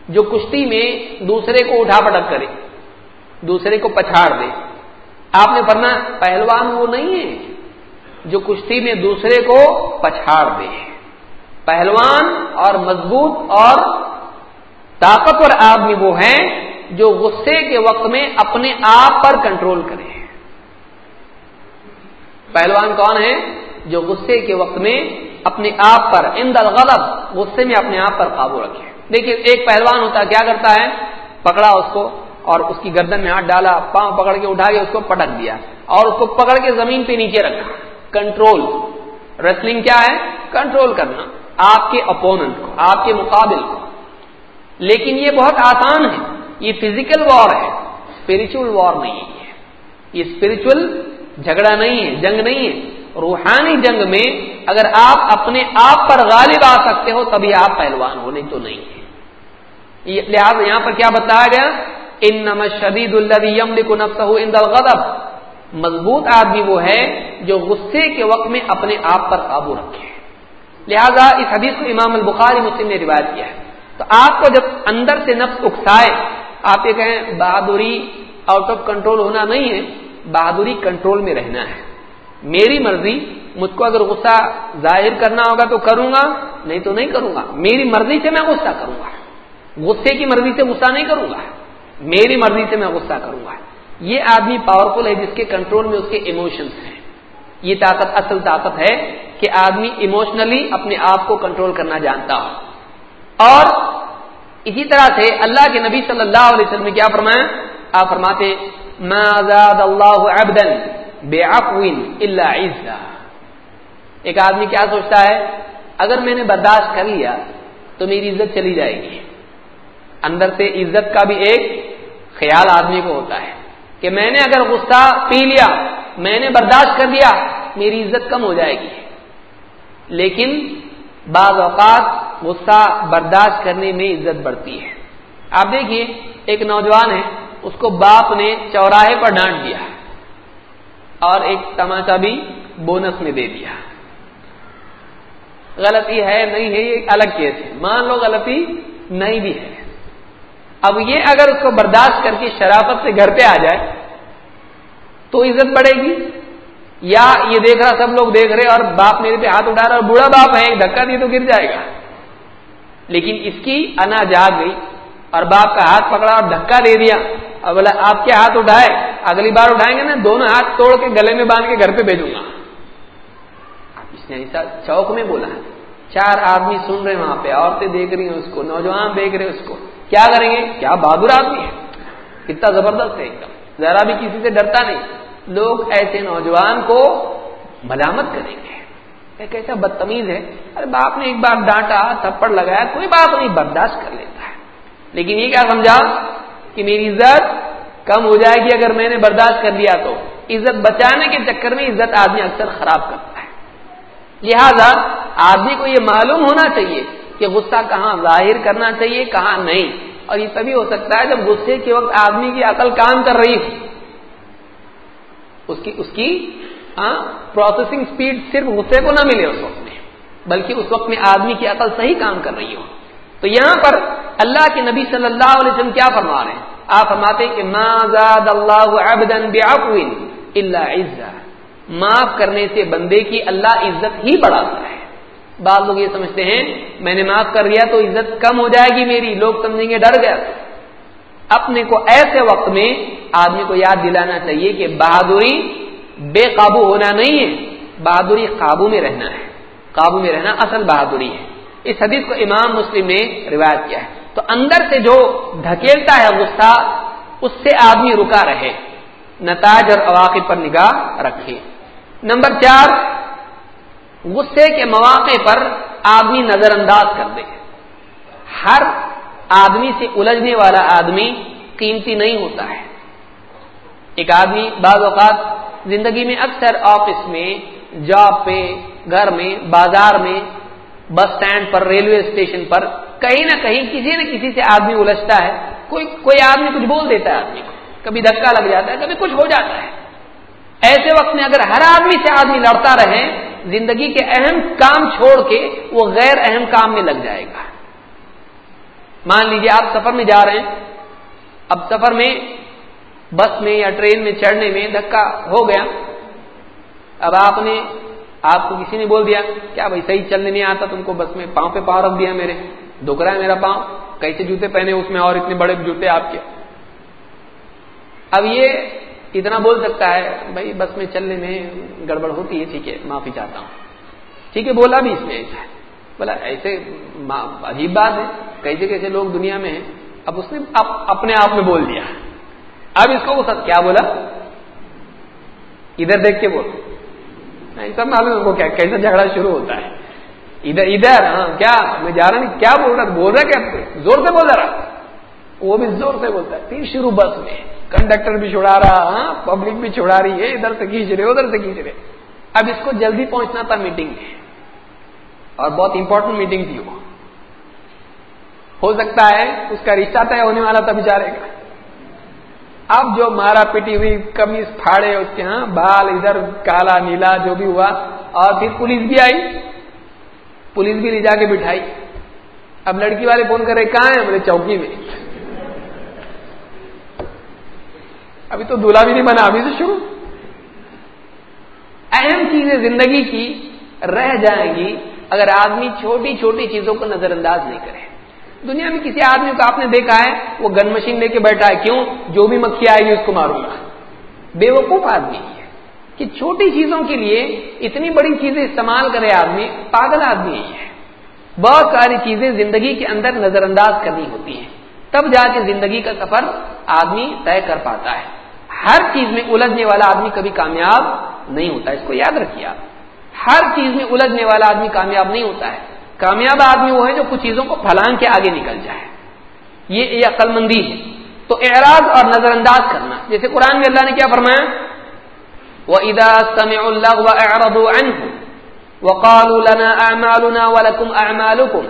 جو کشتی میں دوسرے کو اٹھا پٹک کرے، دوسرے کو پچھاڑ دے۔ آپ نے پڑھنا پہلوان وہ نہیں ہے جو کشتی میں دوسرے کو پچھاڑ دے۔ پہلوان اور مضبوط اور طاقتور آدمی وہ ہیں جو غصے کے وقت میں اپنے آپ پر کنٹرول کرے۔ پہلوان کون ہے جو غصے کے وقت میں اپنے آپ پر ان الغضب، غصے میں اپنے آپ پر قابو رکھے۔ دیکھیے، ایک پہلوان ہوتا ہے، کیا کرتا ہے؟ پکڑا اس کو اور اس کی گردن میں ہاتھ ڈالا، پاؤں پکڑ کے اٹھا کے اس کو پٹک دیا اور اس کو پکڑ کے زمین پہ نیچے رکھا۔ کنٹرول۔ ریسلنگ کیا ہے؟ کنٹرول کرنا۔ آپ کے اپوننٹ کو، آپ کے مقابل کو۔ لیکن یہ بہت آسان ہے، یہ فزیکل وار ہے اسپرچل وار نہیں ہے یہ۔ اسپرچل جھگڑا نہیں ہے، جنگ نہیں ہے۔ روحانی جنگ میں اگر آپ اپنے آپ پر غالب آ سکتے ہو، تبھی آپ پہلوان ہو، نہیں تو نہیں ہے۔ لہٰذا یہاں پر کیا بتایا گیا؟ ان نم شدید الغضب۔ مضبوط آدمی وہ ہے جو غصے کے وقت میں اپنے آپ پر قابو رکھے۔ لہذا اس حدیث کو امام البخاری مسلم نے روایت کیا ہے۔ تو آپ کو جب اندر سے نفس اکسائے، آپ یہ کہیں بہادری آؤٹ آف کنٹرول ہونا نہیں ہے بہادری کنٹرول میں رہنا ہے۔ میری مرضی، مجھ کو اگر غصہ ظاہر کرنا ہوگا تو کروں گا، نہیں تو نہیں کروں گا۔ میری مرضی سے میں غصہ کروں گا۔ غصے کی مرضی سے غصہ نہیں کروں گا۔ میری مرضی سے میں غصہ کروں گا۔ یہ آدمی پاورفل ہے جس کے کنٹرول میں اس کے ایموشنس ہیں۔ یہ طاقت، اصل طاقت ہے کہ آدمی ایموشنلی اپنے آپ کو کنٹرول کرنا جانتا ہو۔ اور اسی طرح سے اللہ کے نبی صلی اللہ علیہ وسلم نے کیا فرمایا؟ آپ فرماتے اللہ بے اللہ ایک آدمی کیا سوچتا ہے؟ اگر میں نے برداشت کر لیا تو میری عزت چلی جائے گی۔ اندر سے عزت کا بھی ایک خیال آدمی کو ہوتا ہے کہ میں نے اگر غصہ پی لیا، میں نے برداشت کر دیا میری عزت کم ہو جائے گی۔ لیکن بعض اوقات غصہ برداشت کرنے میں عزت بڑھتی ہے۔ آپ دیکھیے، ایک نوجوان ہے اس کو باپ نے چوراہے پر ڈانٹ دیا اور ایک تماچا بھی بونس میں دے دیا۔ غلطی ہے، نہیں ہے، یہ الگ کیس ہے۔ مان لو غلطی نہیں بھی ہے۔ اب یہ اگر اس کو برداشت کر کے شرافت سے گھر پہ آ جائے تو عزت بڑھے گی۔ یا یہ دیکھ رہا، سب لوگ دیکھ رہے اور باپ میرے پہ ہاتھ اٹھا رہا اور بوڑھا باپ ہے دھکا دی تو گر جائے گا۔ لیکن اس کی انا جاگ گئی اور باپ کا ہاتھ پکڑا اور دھکا دے دیا۔ اور آپ کے ہاتھ اٹھائے، اگلی بار اٹھائیں گے نا، دونوں ہاتھ توڑ کے گلے میں باندھ کے گھر پہ بھیجوں گا۔ اس نے ایسا چوک میں بولا ہے۔ چار آدمی سن رہے ہیں وہاں پہ، عورتیں دیکھ رہی ہیں اس کو، نوجوان دیکھ رہے ہیں اس کو۔ کیا کریں گے؟ کیا بہادر آدمی ہے؟ کتنا زبردست ہے ایک دم۔ ذرا بھی کسی سے ڈرتا نہیں۔ لوگ ایسے نوجوان کو ملامت کریں گے۔ ایک ایسا بدتمیز ہے۔ ارے، باپ نے ایک بار ڈانٹا، تھپڑ لگایا، کوئی بات نہیں، برداشت کر لیتا ہے۔ لیکن یہ کیا سمجھا؟ کہ میری عزت کم ہو جائے گی اگر میں نے برداشت کر لیا تو۔ عزت بچانے کے چکر میں عزت آدمی اکثر خراب کرتا ہے۔ لہذا آدمی کو یہ معلوم ہونا چاہیے کہ غصہ کہاں ظاہر کرنا چاہیے، کہاں نہیں۔ اور یہ تبھی ہو سکتا ہے جب غصے کے وقت آدمی کی عقل کام کر رہی ہو۔ اس کی اس کی پروسیسنگ اسپیڈ صرف غصے کو نہ ملے اس وقت میں، بلکہ اس وقت میں آدمی کی عقل صحیح کام کر رہی ہو۔ تو یہاں پر اللہ کے نبی صلی اللہ علیہ وسلم کیا فرما رہے ہیں؟ آپ فرماتے کہ ما زاد اللہ اللہ عزت معاف کرنے سے بندے کی اللہ عزت ہی بڑھاتا ہے۔ بعض لوگ یہ سمجھتے ہیں، میں نے معاف کر لیا تو عزت کم ہو جائے گی میری۔ لوگ سمجھیں گے ڈر گیا اپنے کو ایسے وقت میں آدمی کو یاد دلانا چاہیے کہ بہادری بے قابو ہونا نہیں ہے۔ بہادری قابو میں رہنا ہے۔ قابو میں رہنا اصل بہادری ہے۔ اس حدیث کو امام مسلم نے روایت کیا ہے۔ تو اندر سے جو دھکیلتا ہے غصہ، اس سے آدمی رکا رہے۔ نتاج اور عواقب پر نگاہ رکھے۔ نمبر چار، غصے کے مواقع پر آدمی نظر انداز کر دے۔ ہر آدمی سے الجھنے والا آدمی قیمتی نہیں ہوتا ہے۔ ایک آدمی بعض اوقات زندگی میں اکثر آفس میں، جاب پہ، گھر میں، بازار میں بس اسٹینڈ پر، ریلوے اسٹیشن پر، کہیں نہ کہیں کسی نہ کسی سے آدمی الجھتا ہے۔ کوئی کوئی آدمی کچھ بول دیتا ہے آدمی کو۔ کبھی دھکا لگ جاتا ہے، کبھی کچھ ہو جاتا ہے۔ ایسے وقت میں اگر ہر آدمی سے آدمی لڑتا رہے، زندگی کے اہم کام چھوڑ کے وہ غیر اہم کام میں لگ جائے گا۔ مان لیجیے آپ سفر میں جا رہے ہیں۔ اب سفر میں، بس میں یا ٹرین میں چڑھنے میں دھکا ہو گیا۔ اب آپ نے آپ کو کسی نے بول دیا، کیا بھائی صحیح چلنے نہیں آتا تم کو بس میں پاؤں پہ پاؤں رکھ دیا میرے دکھ رہا ہے میرا پاؤں، کیسے جوتے پہنے اس میں اور اتنے بڑے جوتے آپ کے? اب یہ اتنا بول سکتا ہے، بھائی بس میں چلنے میں گڑبڑ ہوتی ہے، ٹھیک ہے، معافی چاہتا ہوں. ٹھیک ہے، بولا بھی اس میں ایسا ہے۔ بولا ایسے عجیب بات ہے کیسے کیسے لوگ دنیا میں ہیں، اب اس نے اپنے آپ میں بول دیا۔ اب اس کو وہ کیا بولا؟ ادھر دیکھ کے بول۔ سب معلوم کو کیا کیسا جھگڑا شروع ہوتا ہے۔ ادھر ادھر ہاں کیا؟ میں جا رہا نہیں، کیا بول رہا؟ بول رہا کیا؟ زور سے بول رہا وہ بھی زور سے بولتا ہے۔ پھر شروع بس میں۔ کنڈکٹر بھی چھڑا رہا ہاں پبلک بھی چھڑا رہی ہے۔ ادھر سے کھینچ رہے، ادھر سے کھینچ رہے۔ اب اس کو جلدی پہنچنا تھا میٹنگ میں۔ اور بہت امپورٹنٹ میٹنگ تھی وہ۔ ہو سکتا ہے اس کا رشتہ طے ہونے والا تھا بےچارے کا اب جو مارا پیٹی ہوئی کمیز پھاڑے اس کے ہاں بال ادھر کالا نیلا جو بھی ہوا، اور پھر پولیس بھی آئی۔ پولیس بھی لے جا کے بٹھائی۔ اب لڑکی والے فون کر رہے، کہاں ہیں بولے چوکی میں؟ ابھی تو دلہا بھی نہیں بنا، ابھی سے شروع۔ اہم چیزیں زندگی کی رہ جائیں گی اگر آدمی چھوٹی چھوٹی چیزوں کو نظر انداز نہیں کرے۔ دنیا میں کسی آدمی کو آپ نے دیکھا ہے، وہ گن مشین لے کے بیٹھا ہے، کیوں؟ جو بھی مکھی آئے گی اس کو ماروں گا۔ بے وقوف آدمی ہے کہ چھوٹی چیزوں کے لیے اتنی بڑی چیزیں استعمال کرے آدمی، پاگل آدمی ہے۔ بہت ساری چیزیں زندگی کے اندر نظر انداز کرنی ہوتی ہیں۔ تب جا کے زندگی کا سفر آدمی طے کر پاتا ہے۔ ہر چیز میں الجھنے والا آدمی کبھی کامیاب نہیں ہوتا، اس کو یاد رکھیے آپ۔ ہر چیز میں الجھنے والا آدمی کامیاب نہیں ہوتا ہے۔ کامیاب آدمی وہ ہے جو کچھ چیزوں کو پھلان کے آگے نکل جائے۔ یہ یہ عقل مندی ہے۔ تو اعراض اور نظر انداز کرنا۔ جیسے قرآن میں اللہ نے کیا فرمایا؟ وہ ادا سم اللہ وقالوا لنا اعمالنا ولكم اعمالكم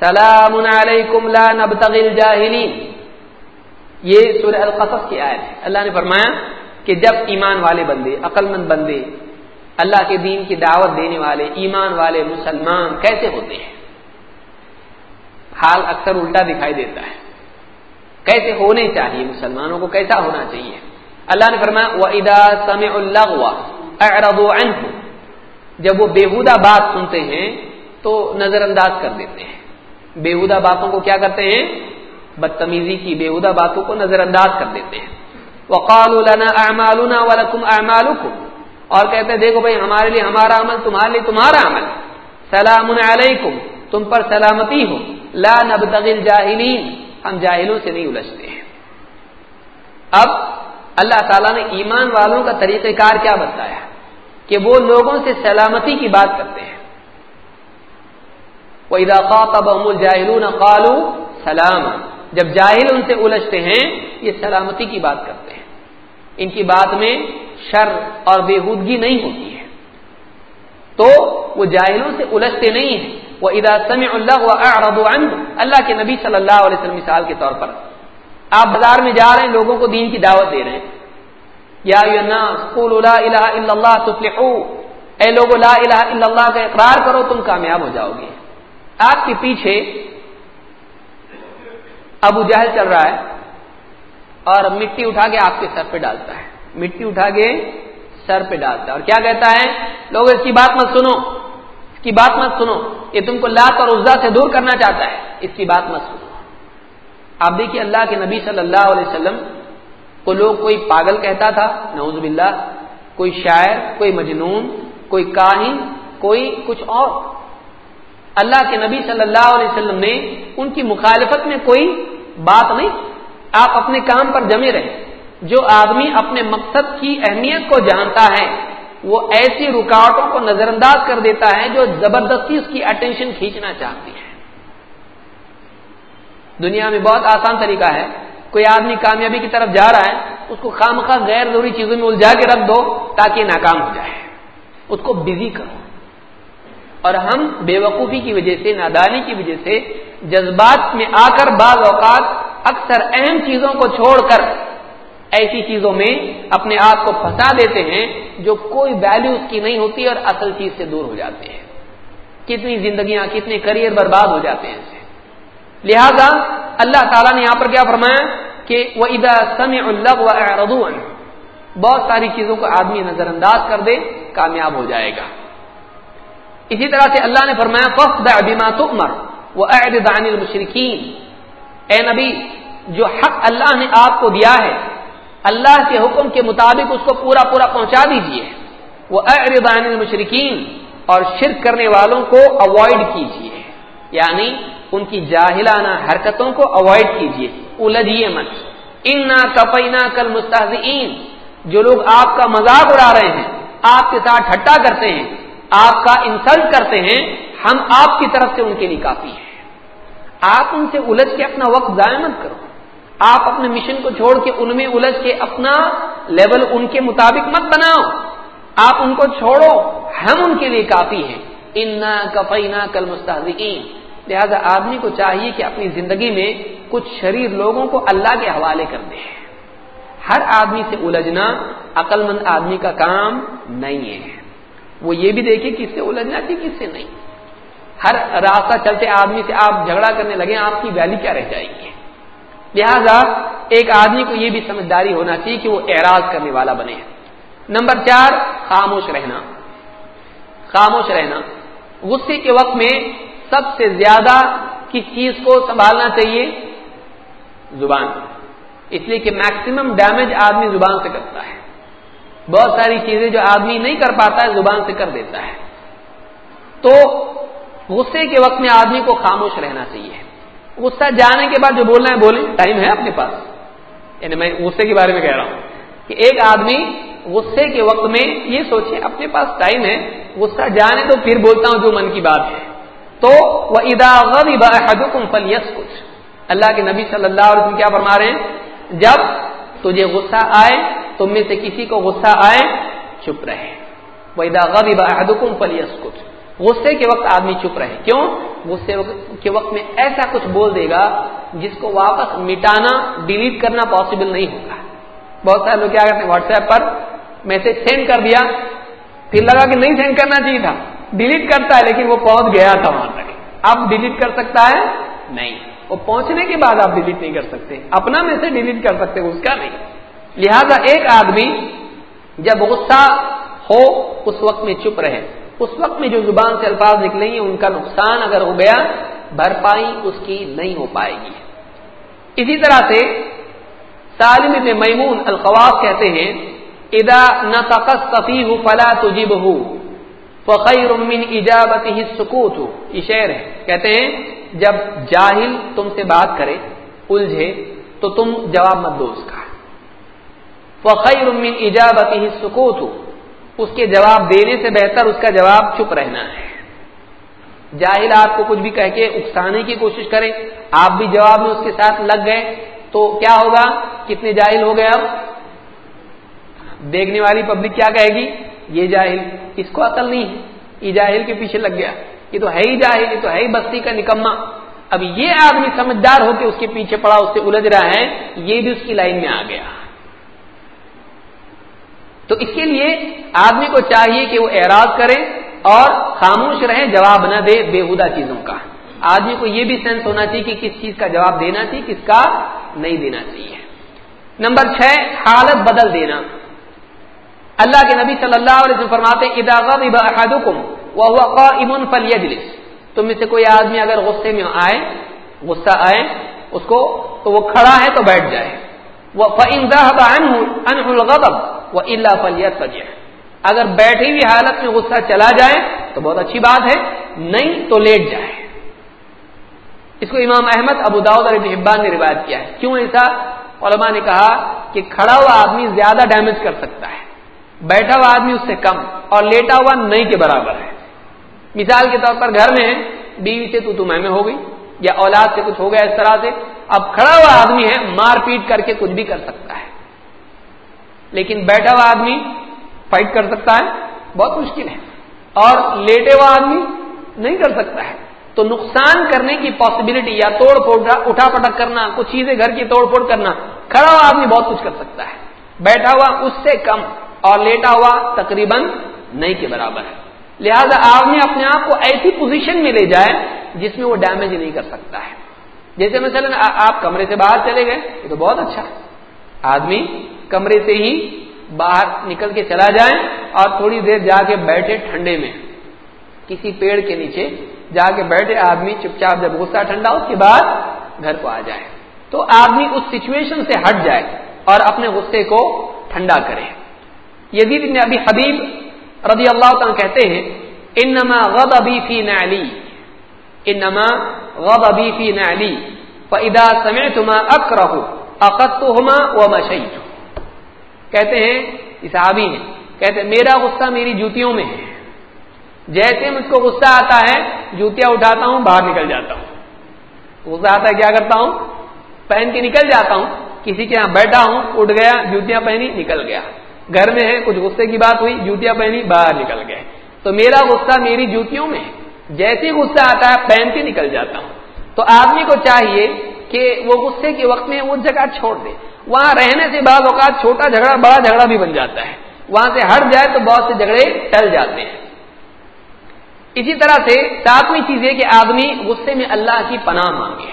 سلام علیکم لا نبتغي الجاهلین یہ سورہ القصص کی آیت ہے۔ اللہ نے فرمایا کہ جب ایمان والے بندے عقل مند بندے اللہ کے دین کی دعوت دینے والے، ایمان والے مسلمان کیسے ہوتے ہیں؟ حال اکثر الٹا دکھائی دیتا ہے۔ کیسے ہونے چاہیے مسلمانوں کو؟ کیسا ہونا چاہیے؟ اللہ نے فرمایا وہ ادا سم اللہ جب وہ بےحدہ بات سنتے ہیں، تو نظر انداز کر دیتے ہیں۔ بےحدہ باتوں کو کیا کرتے ہیں؟ بدتمیزی کی بےحدہ باتوں کو نظر انداز کر دیتے ہیں۔ وقال اعمالنا ولکم اعمالکم اور کہتے ہیں، دیکھو بھائی، ہمارے لیے ہمارا عمل تمہارے لیے تمہارا عمل سلام علیکم، تم پر سلامتی ہو۔ لا نبتغی الجاہلین، ہم جاہلوں سے نہیں الجھتے ہیں۔ اب اللہ تعالیٰ نے ایمان والوں کا طریقہ کار کیا بتایا کہ وہ لوگوں سے سلامتی کی بات کرتے ہیں۔ وہ اداقا بحم الجاہلون قالو سلام۔ جب جاہل ان سے الجھتے ہیں، یہ سلامتی کی بات کرتے ہیں۔ ان کی بات میں شر اور بےحودگی نہیں ہوتی ہے۔ تو وہ جاہلوں سے الجھتے نہیں ہیں۔ وہ ادا سم اللہ اللہ کے نبی صلی اللہ علیہ وسلم مثال کے طور پر، آپ بازار میں جا رہے ہیں، لوگوں کو دین کی دعوت دے رہے ہیں۔ یا لا الہ الا اللہ تفلحو اے لوگو، لا الہ الا اللہ کا اقرار کرو، تم کامیاب ہو جاؤ گے۔ آپ کے پیچھے ابو جہل چل رہا ہے اور مٹی اٹھا کے آپ کے سر پہ ڈالتا ہے۔ مٹی اٹھا کے سر پہ ڈالتا ہے۔ اور کیا کہتا ہے؟ لوگ اس کی بات مت سنو۔ اس کی بات مت سنو۔ یہ تم کو لات اور عزا سے دور کرنا چاہتا ہے۔ اس کی بات مت سنو۔ آپ دیکھیے اللہ کے نبی صلی اللہ علیہ وسلم کو لوگ کوئی پاگل کہتا تھا، نعوذ باللہ، کوئی شاعر، کوئی مجنون، کوئی کاہن، کوئی کچھ اور۔ اللہ کے نبی صلی اللہ علیہ وسلم نے ان کی مخالفت میں کوئی بات نہیں۔ آپ اپنے کام پر جمے رہے۔ جو آدمی اپنے مقصد کی اہمیت کو جانتا ہے، وہ ایسی رکاوٹوں کو نظر انداز کر دیتا ہے جو زبردستی اس کی اٹینشن کھینچنا چاہتی ہے۔ دنیا میں بہت آسان طریقہ ہے۔ کوئی آدمی کامیابی کی طرف جا رہا ہے، اس کو خام خواہ غیر ضروری چیزوں میں الجھا کے رکھ دو تاکہ ناکام ہو جائے۔ اس کو بزی کرو۔ اور ہم بے وقوفی کی وجہ سے، نادانی کی وجہ سے جذبات میں آ کر بعض اوقات اکثر اہم چیزوں کو چھوڑ کر ایسی چیزوں میں اپنے آپ کو پھنسا دیتے ہیں جو کوئی ویلو اس کی نہیں ہوتی اور اصل چیز سے دور ہو جاتے ہیں۔ کتنی زندگیاں، کتنے کریئر برباد ہو جاتے ہیں لہذا اللہ تعالیٰ نے یہاں پر کیا فرمایا کہ وہ ادا سم اللہ و بہت ساری چیزوں کو آدمی نظر انداز کر دے، کامیاب ہو جائے گا۔ اسی طرح سے اللہ نے فرمایا فخ دما تمر وہ دان المشرقین اے نبی، جو حق اللہ نے آپ کو دیا ہے اللہ کے حکم کے مطابق اس کو پورا پورا پہنچا دیجیے وہ دان المشرقین اور شرک کرنے والوں کو اوائڈ کیجیے یعنی ان کی جاہلانہ حرکتوں کو اوائڈ کیجیے الجھیے مت ان نہ کپینا کل مستحزین جو لوگ آپ کا مذاق اڑا رہے ہیں، آپ کے ساتھ ٹھٹا کرتے ہیں، آپ کا انسلٹ کرتے ہیں، ہم آپ کی طرف سے ان کے لیے کافی ہیں۔ آپ ان سے الجھ کے اپنا وقت ضائع مت کرو۔ آپ اپنے مشن کو چھوڑ کے ان میں الجھ کے اپنا لیول ان کے مطابق مت بناؤ۔ آپ ان کو چھوڑو۔ ہم ان کے لیے کافی ہیں۔ انا کفینا کل مستحقین لہذا آدمی کو چاہیے کہ اپنی زندگی میں کچھ شریر لوگوں کو اللہ کے حوالے کر دے۔ ہر آدمی سے الجھنا عقل مند آدمی کا کام نہیں ہے۔ وہ یہ بھی دیکھے کس سے الجھنا چاہیے کس سے نہیں۔ ہر راستہ چلتے آدمی سے آپ جھگڑا کرنے لگے، آپ کی ویلی کیا رہ جائے گی؟ لہذا ایک آدمی کو یہ بھی سمجھداری ہونا چاہیے کہ وہ اعراض کرنے والا بنے۔ نمبر چار، خاموش رہنا۔ خاموش رہنا۔ غصے کے وقت میں سب سے زیادہ کس چیز کو سنبھالنا چاہیے؟ زبان۔ اس لیے کہ میکسیمم ڈیمیج آدمی زبان سے کرتا ہے۔ بہت ساری چیزیں جو آدمی نہیں کر پاتا ہے، زبان سے کر دیتا ہے۔ تو غصے کے وقت میں آدمی کو خاموش رہنا چاہیے۔ غصہ جانے کے بعد جو بولنا ہے بولیں، ٹائم ہے اپنے پاس۔ یعنی میں غصے کے بارے میں کہہ رہا ہوں کہ ایک آدمی غصے کے وقت میں یہ سوچے، اپنے پاس ٹائم ہے، غصہ جانے تو پھر بولتا ہوں جو من کی بات ہے۔ تو وہ ادا فل یس کچھ اللہ کے نبی صلی اللہ علیہ وسلم کیا فرما رہے ہیں؟ جب تجھے غصہ آئے، تم میں سے کسی کو غصہ آئے، چپ رہے۔ وہ ادا غدم فل یس کچھ غصے کے وقت آدمی چپ رہے۔ کیوں؟ غصے کے وقت میں ایسا کچھ بول دے گا جس کو واپس مٹانا ڈیلیٹ کرنا پاسبل نہیں ہوگا بہت سارے لوگ کیا کرتے ہیں؟ واٹس ایپ پر میسج سینڈ کر دیا۔ پھر لگا کہ نہیں سینڈ کرنا چاہیے تھا۔ ڈیلیٹ کرتا ہے لیکن وہ پہنچ گیا تھا وہاں تک۔ اب ڈیلیٹ کر سکتا ہے؟ نہیں۔ وہ پہنچنے کے بعد آپ ڈیلیٹ نہیں کر سکتے۔ اپنا میسج ڈیلیٹ کر سکتے اس کا نہیں۔ لہذا ایک آدمی جب غصہ ہو، اس وقت میں چپ رہے۔ اس وقت میں جو زبان سے الفاظ نکلیں گے، ان کا نقصان اگر ہو گیا بھرپائی اس کی نہیں ہو پائے گی۔ اسی طرح سے سالم ابن میمون الخواف کہتے ہیں ادا نہ صفی ہو فلا تجیب ہو فقیر من ایجابت ہی سکوت ہو یہ شعر ہے۔ کہتے ہیں، جب جاہل تم سے بات کرے، الجھے، تو تم جواب مت دو اس کا۔ فقیر من ایجابت ہی سکوت ہو اس کے جواب دینے سے بہتر اس کا جواب چپ رہنا ہے۔ جاہل آپ کو کچھ بھی کہہ کے اکسانے کی کوشش کرے، آپ بھی جواب میں اس کے ساتھ لگ گئے، تو کیا ہوگا؟ کتنے جاہل ہو گئے اب؟ دیکھنے والی پبلک کیا کہے گی؟ یہ جاہل، اس کو عقل نہیں ہے۔ یہ جاہل کے پیچھے لگ گیا۔ یہ تو ہے ہی جاہل، یہ تو ہے ہی بستی کا نکما اب یہ آدمی سمجھدار ہو کے اس کے پیچھے پڑا، اس سے الجھ رہا ہے، یہ بھی اس کی لائن میں آ گیا۔ تو اس کے لیے آدمی کو چاہیے کہ وہ اعراض کرے اور خاموش رہے، جواب نہ دے بےحدہ چیزوں کا۔ آدمی کو یہ بھی سینس ہونا چاہیے کہ کس چیز کا جواب دینا چاہیے، کس کا نہیں دینا چاہیے۔ نمبر چھ، حالت بدل دینا۔ اللہ کے نبی صلی اللہ علیہ وسلم فرماتے امن فلیجلس تم میں سے کوئی آدمی اگر غصے میں آئے، غصہ آئے، اس کو تو وہ کھڑا ہے تو بیٹھ جائے۔ وہ وہ اللہ فلیت فجے اگر بیٹھی ہوئی حالت میں غصہ چلا جائے تو بہت اچھی بات ہے، نہیں تو لیٹ جائے۔ اس کو امام احمد ابو داود اور حبان نے روایت کیا ہے۔ کیوں ایسا؟ علماء نے کہا کہ کھڑا ہوا آدمی زیادہ ڈیمیج کر سکتا ہے۔ بیٹھا ہوا آدمی اس سے کم اور لیٹا ہوا نہیں کے برابر ہے۔ مثال کے طور پر گھر میں بیوی سے تو تمہیں میں ہو گئی۔ یا اولاد سے کچھ ہو گیا اس طرح سے، اب کھڑا ہوا آدمی ہے، مار پیٹ کر کے کچھ بھی کر سکتا ہے۔ لیکن بیٹھا ہوا آدمی فائٹ کر سکتا ہے، بہت مشکل ہے۔ اور لیٹے ہوا آدمی نہیں کر سکتا ہے۔ تو نقصان کرنے کی پاسبلٹی یا توڑ پھوڑ، اٹھا پٹک کرنا، کچھ چیزیں گھر کی توڑ پھوڑ کرنا، کھڑا ہوا آدمی بہت کچھ کر سکتا ہے۔ بیٹھا ہوا اس سے کم اور لیٹا ہوا تقریباً نہیں کے برابر ہے۔ لہذا آدمی اپنے آپ کو ایسی پوزیشن میں لے جائے جس میں وہ ڈیمیج نہیں کر سکتا ہے۔ جیسے مثلا آپ کمرے سے باہر چلے گئے، یہ تو بہت اچھا۔ ہے آدمی کمرے سے ہی باہر نکل کے چلا جائے اور تھوڑی دیر جا کے بیٹھے ٹھنڈے میں۔ کسی پیڑ کے نیچے جا کے بیٹھے آدمی چپ چاپ جب غصہ ٹھنڈا اس کے بعد گھر کو آ جائے۔ تو آدمی اس سچویشن سے ہٹ جائے اور اپنے غصے کو ٹھنڈا کرے۔ یزید بن ابی حبیب رضی اللہ تعالیٰ کہتے ہیں، انما غد ابی فی نعلی. انما غد ابی فی نعلی. فاذا سمعتما اکرہ اقدتهما ومشیت کہتے ہیں صحابی ہیں، کہتے ہیں، میرا غصہ میری جوتیوں میں ہے. جیسے مجھ کو غصہ آتا ہے، جوتیاں اٹھاتا ہوں، باہر نکل جاتا ہوں. غصہ آتا ہے، کیا کرتا ہوں؟ پہن کے نکل جاتا ہوں. کسی کے یہاں بیٹھا ہوں، اٹھ گیا، جوتیاں پہنی، نکل گیا. گھر میں ہے، کچھ غصے کی بات ہوئی، جوتیاں پہنی، باہر نکل گئے۔ تو میرا غصہ میری جوتیوں میں ہے۔ جیسے غصہ آتا ہے پہن کے نکل جاتا ہوں۔ تو آدمی کو چاہیے کہ وہ غصے کے وقت میں وہ جگہ چھوڑ دے۔ وہاں رہنے سے بعض اوقات چھوٹا جھگڑا، بڑا جھگڑا بھی بن جاتا ہے۔ وہاں سے ہٹ جائے تو بہت سے جھگڑے ٹل جاتے ہیں۔ اسی طرح سے ساتویں چیز یہ کہ آدمی غصے میں اللہ کی پناہ مانگے۔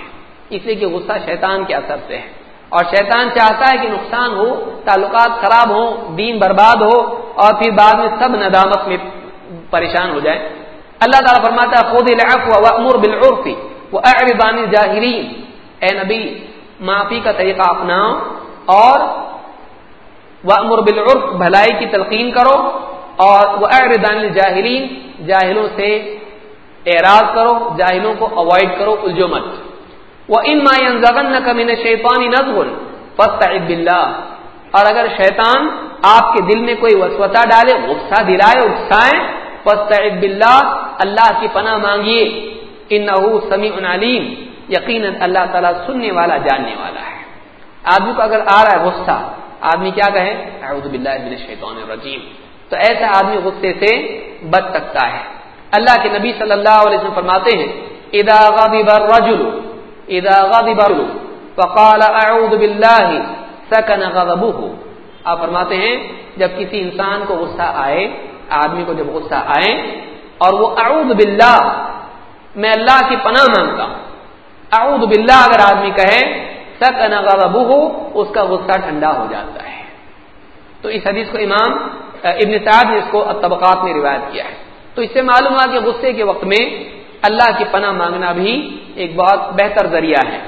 اس لیے کہ غصہ شیطان کے اثر سے ہے۔ اور شیطان چاہتا ہے کہ نقصان ہو، تعلقات خراب ہو دین برباد ہو اور پھر بعد میں سب ندامت میں پریشان ہو جائے۔ اللہ تعالیٰ فرماتا ہے خود امر بالعرفی وہ اعربان جاہرین اے نبی، معافی کا طریقہ اپناؤ اور وہ امر بالعرف، بھلائی کی تلقین کرو اور وہ اعربان جاہرین جاہلوں سے اعراض کرو، جاہلوں کو اوائڈ کرو الجو مت۔ وہ ان مائن شیطانی فسط بلّہ اور اگر شیطان آپ کے دل میں کوئی وسوتا ڈالے، غصہ دلائے اکسائے فسط بلّہ اللہ کی پناہ مانگیے۔ ان سمی علیم یقیناً اللہ تعالیٰ سننے والا، جاننے والا ہے۔ آدمی کو اگر آ رہا ہے غصہ، آدمی کیا کہے؟ اعوذ باللہ من الشیطان الرجیم۔ تو ایسا آدمی غصے سے بچ سکتا ہے۔ اللہ کے نبی صلی اللہ علیہ وسلم فرماتے ہیں، اذا غضب الرجل اذا غضب فقال اعوذ باللہ سکن غضبه۔ آپ فرماتے ہیں، جب کسی انسان کو غصہ آئے، آدمی کو جب غصہ آئے، اور وہ اعوذ باللہ، میں اللہ کی پناہ مانگتا ہوں۔ اعوذ باللہ اگر آدمی کہے، سکن غضبه، اس کا غصہ ٹھنڈا ہو جاتا ہے۔ تو اس حدیث کو امام، ابن سعد نے اس کو طبقات میں روایت کیا ہے۔ تو اس سے معلوم ہوا کہ غصے کے وقت میں اللہ کی پناہ مانگنا بھی ایک بہت بہتر ذریعہ ہے۔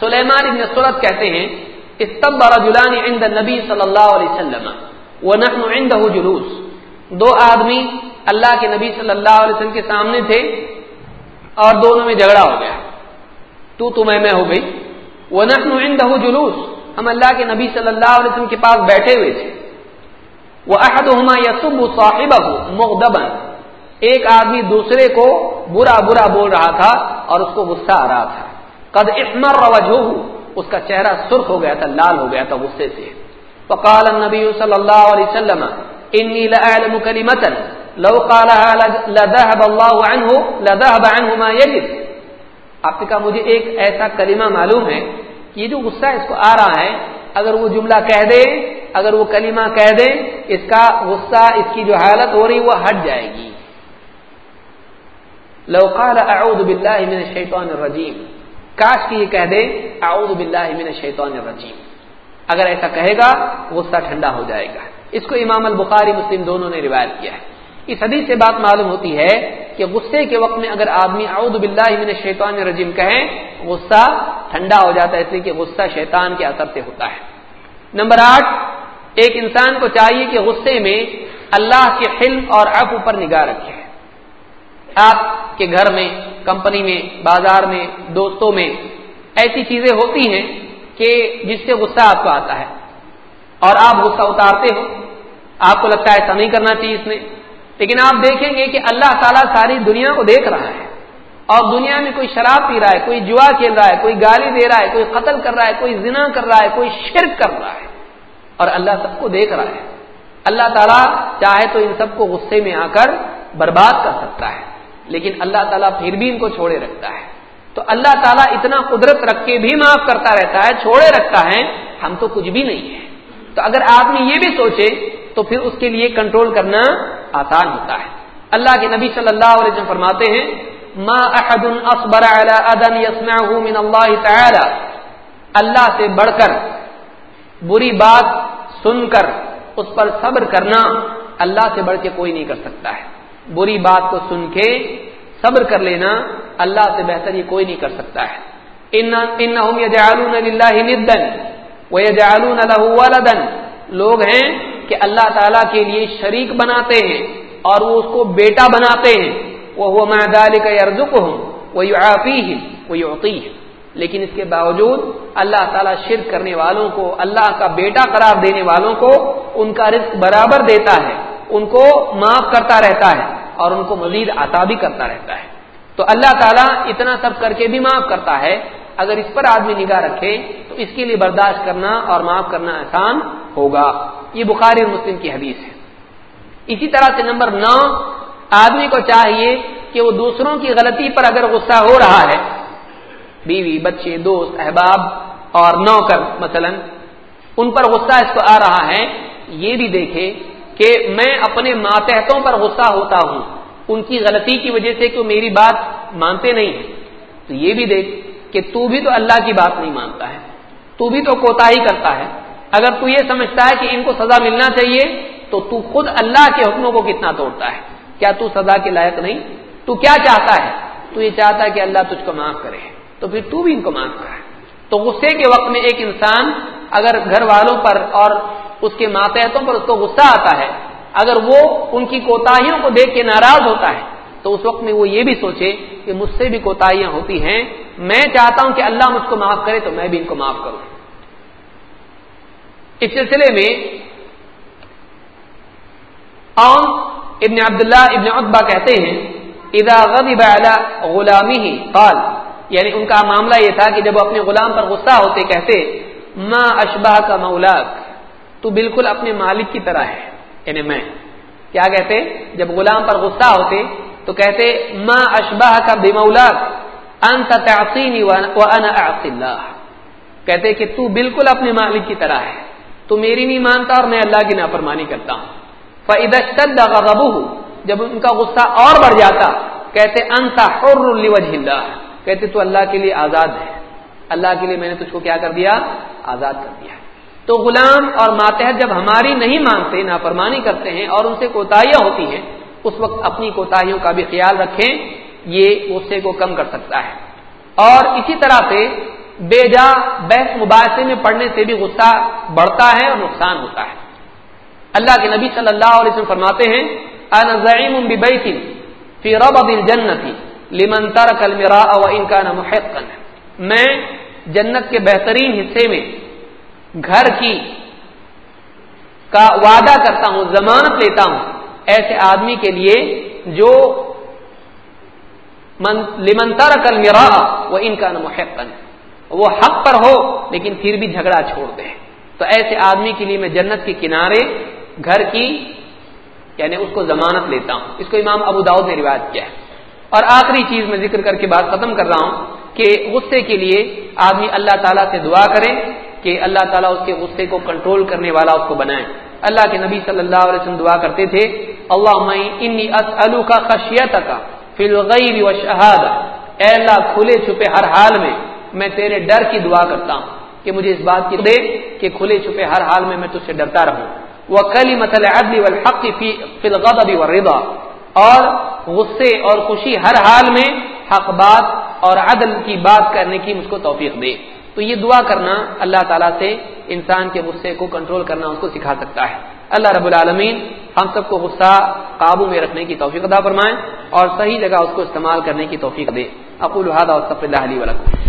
سلیمان ابن سورت کہتے ہیں استب رجلان عند نبی صلی اللہ علیہ وسلم ونحن عنده جلوس۔ دو آدمی اللہ کے نبی صلی اللہ علیہ وسلم کے سامنے تھے اور دونوں میں جھگڑا ہو گیا۔ تو تو میں میں ہو گئی۔ ونحن عنده جلوس۔ ہم اللہ کے نبی صلی اللہ علیہ وسلم کے پاس بیٹھے ہوئے تھے۔ وہ احدہما یسب صاحبہ ایک آدمی دوسرے کو برا برا بول رہا تھا اور اس کو غصہ آ رہا تھا۔ قد احمر وجهه، اس کا چہرہ سرخ ہو گیا تھا، لال ہو گیا تھا غصے سے۔ فقال النبي صلی اللہ علیہ وسلم انی لاعلم کلمه لو قالها لذهب الله عنه، لذهب عنه ما يجب آپ نے کہا، مجھے ایک ایسا کلمہ معلوم ہے کہ یہ جو غصہ اس کو آ رہا ہے، اگر وہ جملہ کہہ دے، اگر وہ کلمہ کہہ دے، اس کا غصہ، اس کی جو حالت ہو رہی، وہ ہٹ جائے گی۔ لو قال اعوذ باللہ من الشیطان الرجیم۔ کاش کی یہ کہہ دے، اعوذ باللہ من الشیطان الرجیم۔ اگر ایسا کہے گا، غصہ ٹھنڈا ہو جائے گا۔ اس کو امام البخاری مسلم دونوں نے روایت کیا ہے۔ اس حدیث سے بات معلوم ہوتی ہے کہ غصے کے وقت میں اگر آدمی اعوذ باللہ من الشیطان الرجیم کہیں غصہ ٹھنڈا ہو جاتا ہے، اس لیے کہ غصہ شیطان کے اثر سے ہوتا ہے۔ نمبر آٹھ، ایک انسان کو چاہیے کہ غصے میں اللہ کے حلم اور عفو پر نگاہ رکھے۔ آپ کے گھر میں، کمپنی میں، بازار میں، دوستوں میں ایسی چیزیں ہوتی ہیں کہ جس سے غصہ آپ کو آتا ہے۔ اور آپ غصہ اتارتے ہو۔ آپ کو لگتا ہے ایسا نہیں کرنا چاہیے اس میں لیکن آپ دیکھیں گے کہ اللہ تعالیٰ ساری دنیا کو دیکھ رہا ہے۔ اور دنیا میں کوئی شراب پی رہا ہے، کوئی جوا کھیل رہا ہے، کوئی گالی دے رہا ہے، کوئی قتل کر رہا ہے، کوئی زنا کر رہا ہے، کوئی شرک کر رہا ہے۔ اور اللہ سب کو دیکھ رہا ہے۔ اللہ تعالیٰ چاہے تو ان سب کو غصے میں آ کر برباد کر سکتا ہے۔ لیکن اللہ تعالیٰ پھر بھی ان کو چھوڑے رکھتا ہے۔ تو اللہ تعالیٰ اتنا قدرت رکھ کے بھی معاف کرتا رہتا ہے، چھوڑے رکھتا ہے، ہم تو کچھ بھی نہیں ہے۔ تو اگر آدمی یہ بھی سوچے، تو پھر اس کے لیے کنٹرول کرنا آسان ہوتا ہے۔ اللہ کے نبی صلی اللہ علیہ وسلم فرماتے ہیں، ما احد اصبر على ادن يسمعه من الله تعالى اللہ سے بڑھ کر بری بات سن کر، اس پر صبر کرنا اللہ سے بڑھ کے کوئی نہیں کر سکتا ہے۔ بری بات کو سن کے صبر کر لینا اللہ سے بہتر یہ کوئی نہیں کر سکتا ہے۔ انہم یجعلون للہ ندن ویجعلون له ولدا۔ لوگ ہیں کہ اللہ تعالی کے لیے شریک بناتے ہیں اور وہ اس کو بیٹا بناتے ہیں۔ وہ مدال کا یرزک ہوں وہ لیکن اس کے باوجود اللہ تعالیٰ شرک کرنے والوں کو، اللہ کا بیٹا قرار دینے والوں کو ان کا رزق برابر دیتا ہے، ان کو معاف کرتا رہتا ہے۔ اور ان کو مزید عطا بھی کرتا رہتا ہے۔ تو اللہ تعالیٰ اتنا سب کر کے بھی معاف کرتا ہے۔ اگر اس پر آدمی نگاہ رکھے تو اس کے لیے برداشت کرنا اور معاف کرنا آسان ہوگا۔ یہ بخاری اور مسلم کی حدیث ہے۔ اسی طرح سے نمبر نو، آدمی کو چاہیے کہ وہ دوسروں کی غلطی پر اگر غصہ ہو رہا ہے، بیوی، بچے، دوست، احباب اور نوکر مثلا، ان پر غصہ اس کو آ رہا ہے، یہ بھی دیکھے کہ میں اپنے ماتحتوں پر غصہ ہوتا ہوں۔ ان کی غلطی کی وجہ سے کہ وہ میری بات مانتے نہیں ہیں۔ تو یہ بھی دیکھ کہ تو بھی تو اللہ کی بات نہیں مانتا ہے۔ تو بھی تو کوتا ہی کرتا ہے۔ اگر تو یہ سمجھتا ہے کہ ان کو سزا ملنا چاہیے، تو تو خود اللہ کے حکموں کو کتنا توڑتا ہے۔ کیا تو سزا کے لائق نہیں؟ تو کیا چاہتا ہے؟ تو یہ چاہتا ہے کہ اللہ تجھ کو معاف کرے۔ تو پھر تو بھی ان کو معاف کرے تو غصے کے وقت میں ایک انسان اگر گھر والوں پر اور اس کے ماتحتوں پر اس کو غصہ آتا ہے۔ اگر وہ ان کی کوتاہیوں کو دیکھ کے ناراض ہوتا ہے، تو اس وقت میں وہ یہ بھی سوچے کہ مجھ سے بھی کوتاہیاں ہوتی ہیں۔ میں چاہتا ہوں کہ اللہ مجھ کو معاف کرے تو میں بھی ان کو معاف کروں۔ اس سلسلے میں ابن عبداللہ ابن عطبہ کہتے ہیں، اذا غضب على غلامی ہی قال یعنی ان کا معاملہ یہ تھا کہ جب وہ اپنے غلام پر غصہ ہوتے کہتے، ما اشبہ کا مولاک؟ تو بالکل اپنے مالک کی طرح ہے۔ یعنی میں۔ کیا کہتے؟ جب غلام پر غصہ ہوتے تو کہتے، ما اشبہ کا بے انت تعصینی وانا اعصی اللہ کہتے کہ تو بالکل اپنے مالک کی طرح ہے۔ تو میری نہیں مانتا اور میں اللہ کی نافرمانی کرتا ہوں۔ فَإِذَا اشْتَدَّ غَضَبُهُ، جب ان کا غصہ اور بڑھ جاتا، کہتے انت حر لوجہ اللہ کہتے، تو اللہ کے لیے آزاد ہے۔ اللہ کے لیے میں نے تجھ کو کیا کر دیا؟ آزاد کر دیا تو غلام اور ماتحت جب ہماری نہیں مانتے، نافرمانی کرتے ہیں اور ان سے کوتاہیاں ہوتی ہیں، اس وقت اپنی کوتاہیوں کا بھی خیال رکھیں، یہ غصے کو کم کر سکتا ہے۔ اور اسی طرح سے بے جا بحث مباحثے میں پڑھنے سے بھی غصہ بڑھتا ہے اور نقصان ہوتا ہے۔ اللہ کے نبی صلی اللہ علیہ وسلم فرماتے ہیں انا زعیم فی ربض الجنت لمن ترک المراء وان كان محقا میں جنت کے بہترین حصے میں گھر کی کا وعدہ کرتا ہوں، ضمانت لیتا ہوں ایسے آدمی کے لیے جو لمنتر کل میرا وہ ان کا محقن وہ حق پر ہو لیکن پھر بھی جھگڑا چھوڑ دے۔ تو ایسے آدمی کے لیے میں جنت کے کنارے گھر کی یعنی اس کو ضمانت لیتا ہوں۔ اس کو امام ابو داؤد نے روایت کیا ہے۔ اور آخری چیز میں ذکر کر کے بات ختم کر رہا ہوں کہ غصے کے لیے آدمی اللہ تعالیٰ سے دعا کرے۔ کہ اللہ تعالیٰ اس کے غصے کو کنٹرول کرنے والا اس کو بنائے۔ اللہ کے نبی صلی اللہ علیہ وسلم دعا کرتے تھے اللہ انی کا خشیت کا فلغیر و شہاد اے اللہ، کھلے چھپے ہر حال میں میں تیرے ڈر کی دعا کرتا ہوں کہ مجھے اس بات کی دے کہ کھلے چھپے ہر حال میں میں تجھ سے ڈرتا رہوں۔ وہ کلی مطلب عدلی والحق فی الغضب والرضا۔ اور غصے اور خوشی ہر حال میں حق بات اور عدل کی بات کرنے کی مجھ کو توفیق دے۔ تو یہ دعا کرنا اللہ تعالیٰ سے انسان کے غصے کو کنٹرول کرنا اس کو سکھا سکتا ہے۔ اللہ رب العالمین ہم سب کو غصہ قابو میں رکھنے کی توفیق ادا فرمائیں اور صحیح جگہ اس کو استعمال کرنے کی توفیق دے۔ اقول اللہ علیہ ولکم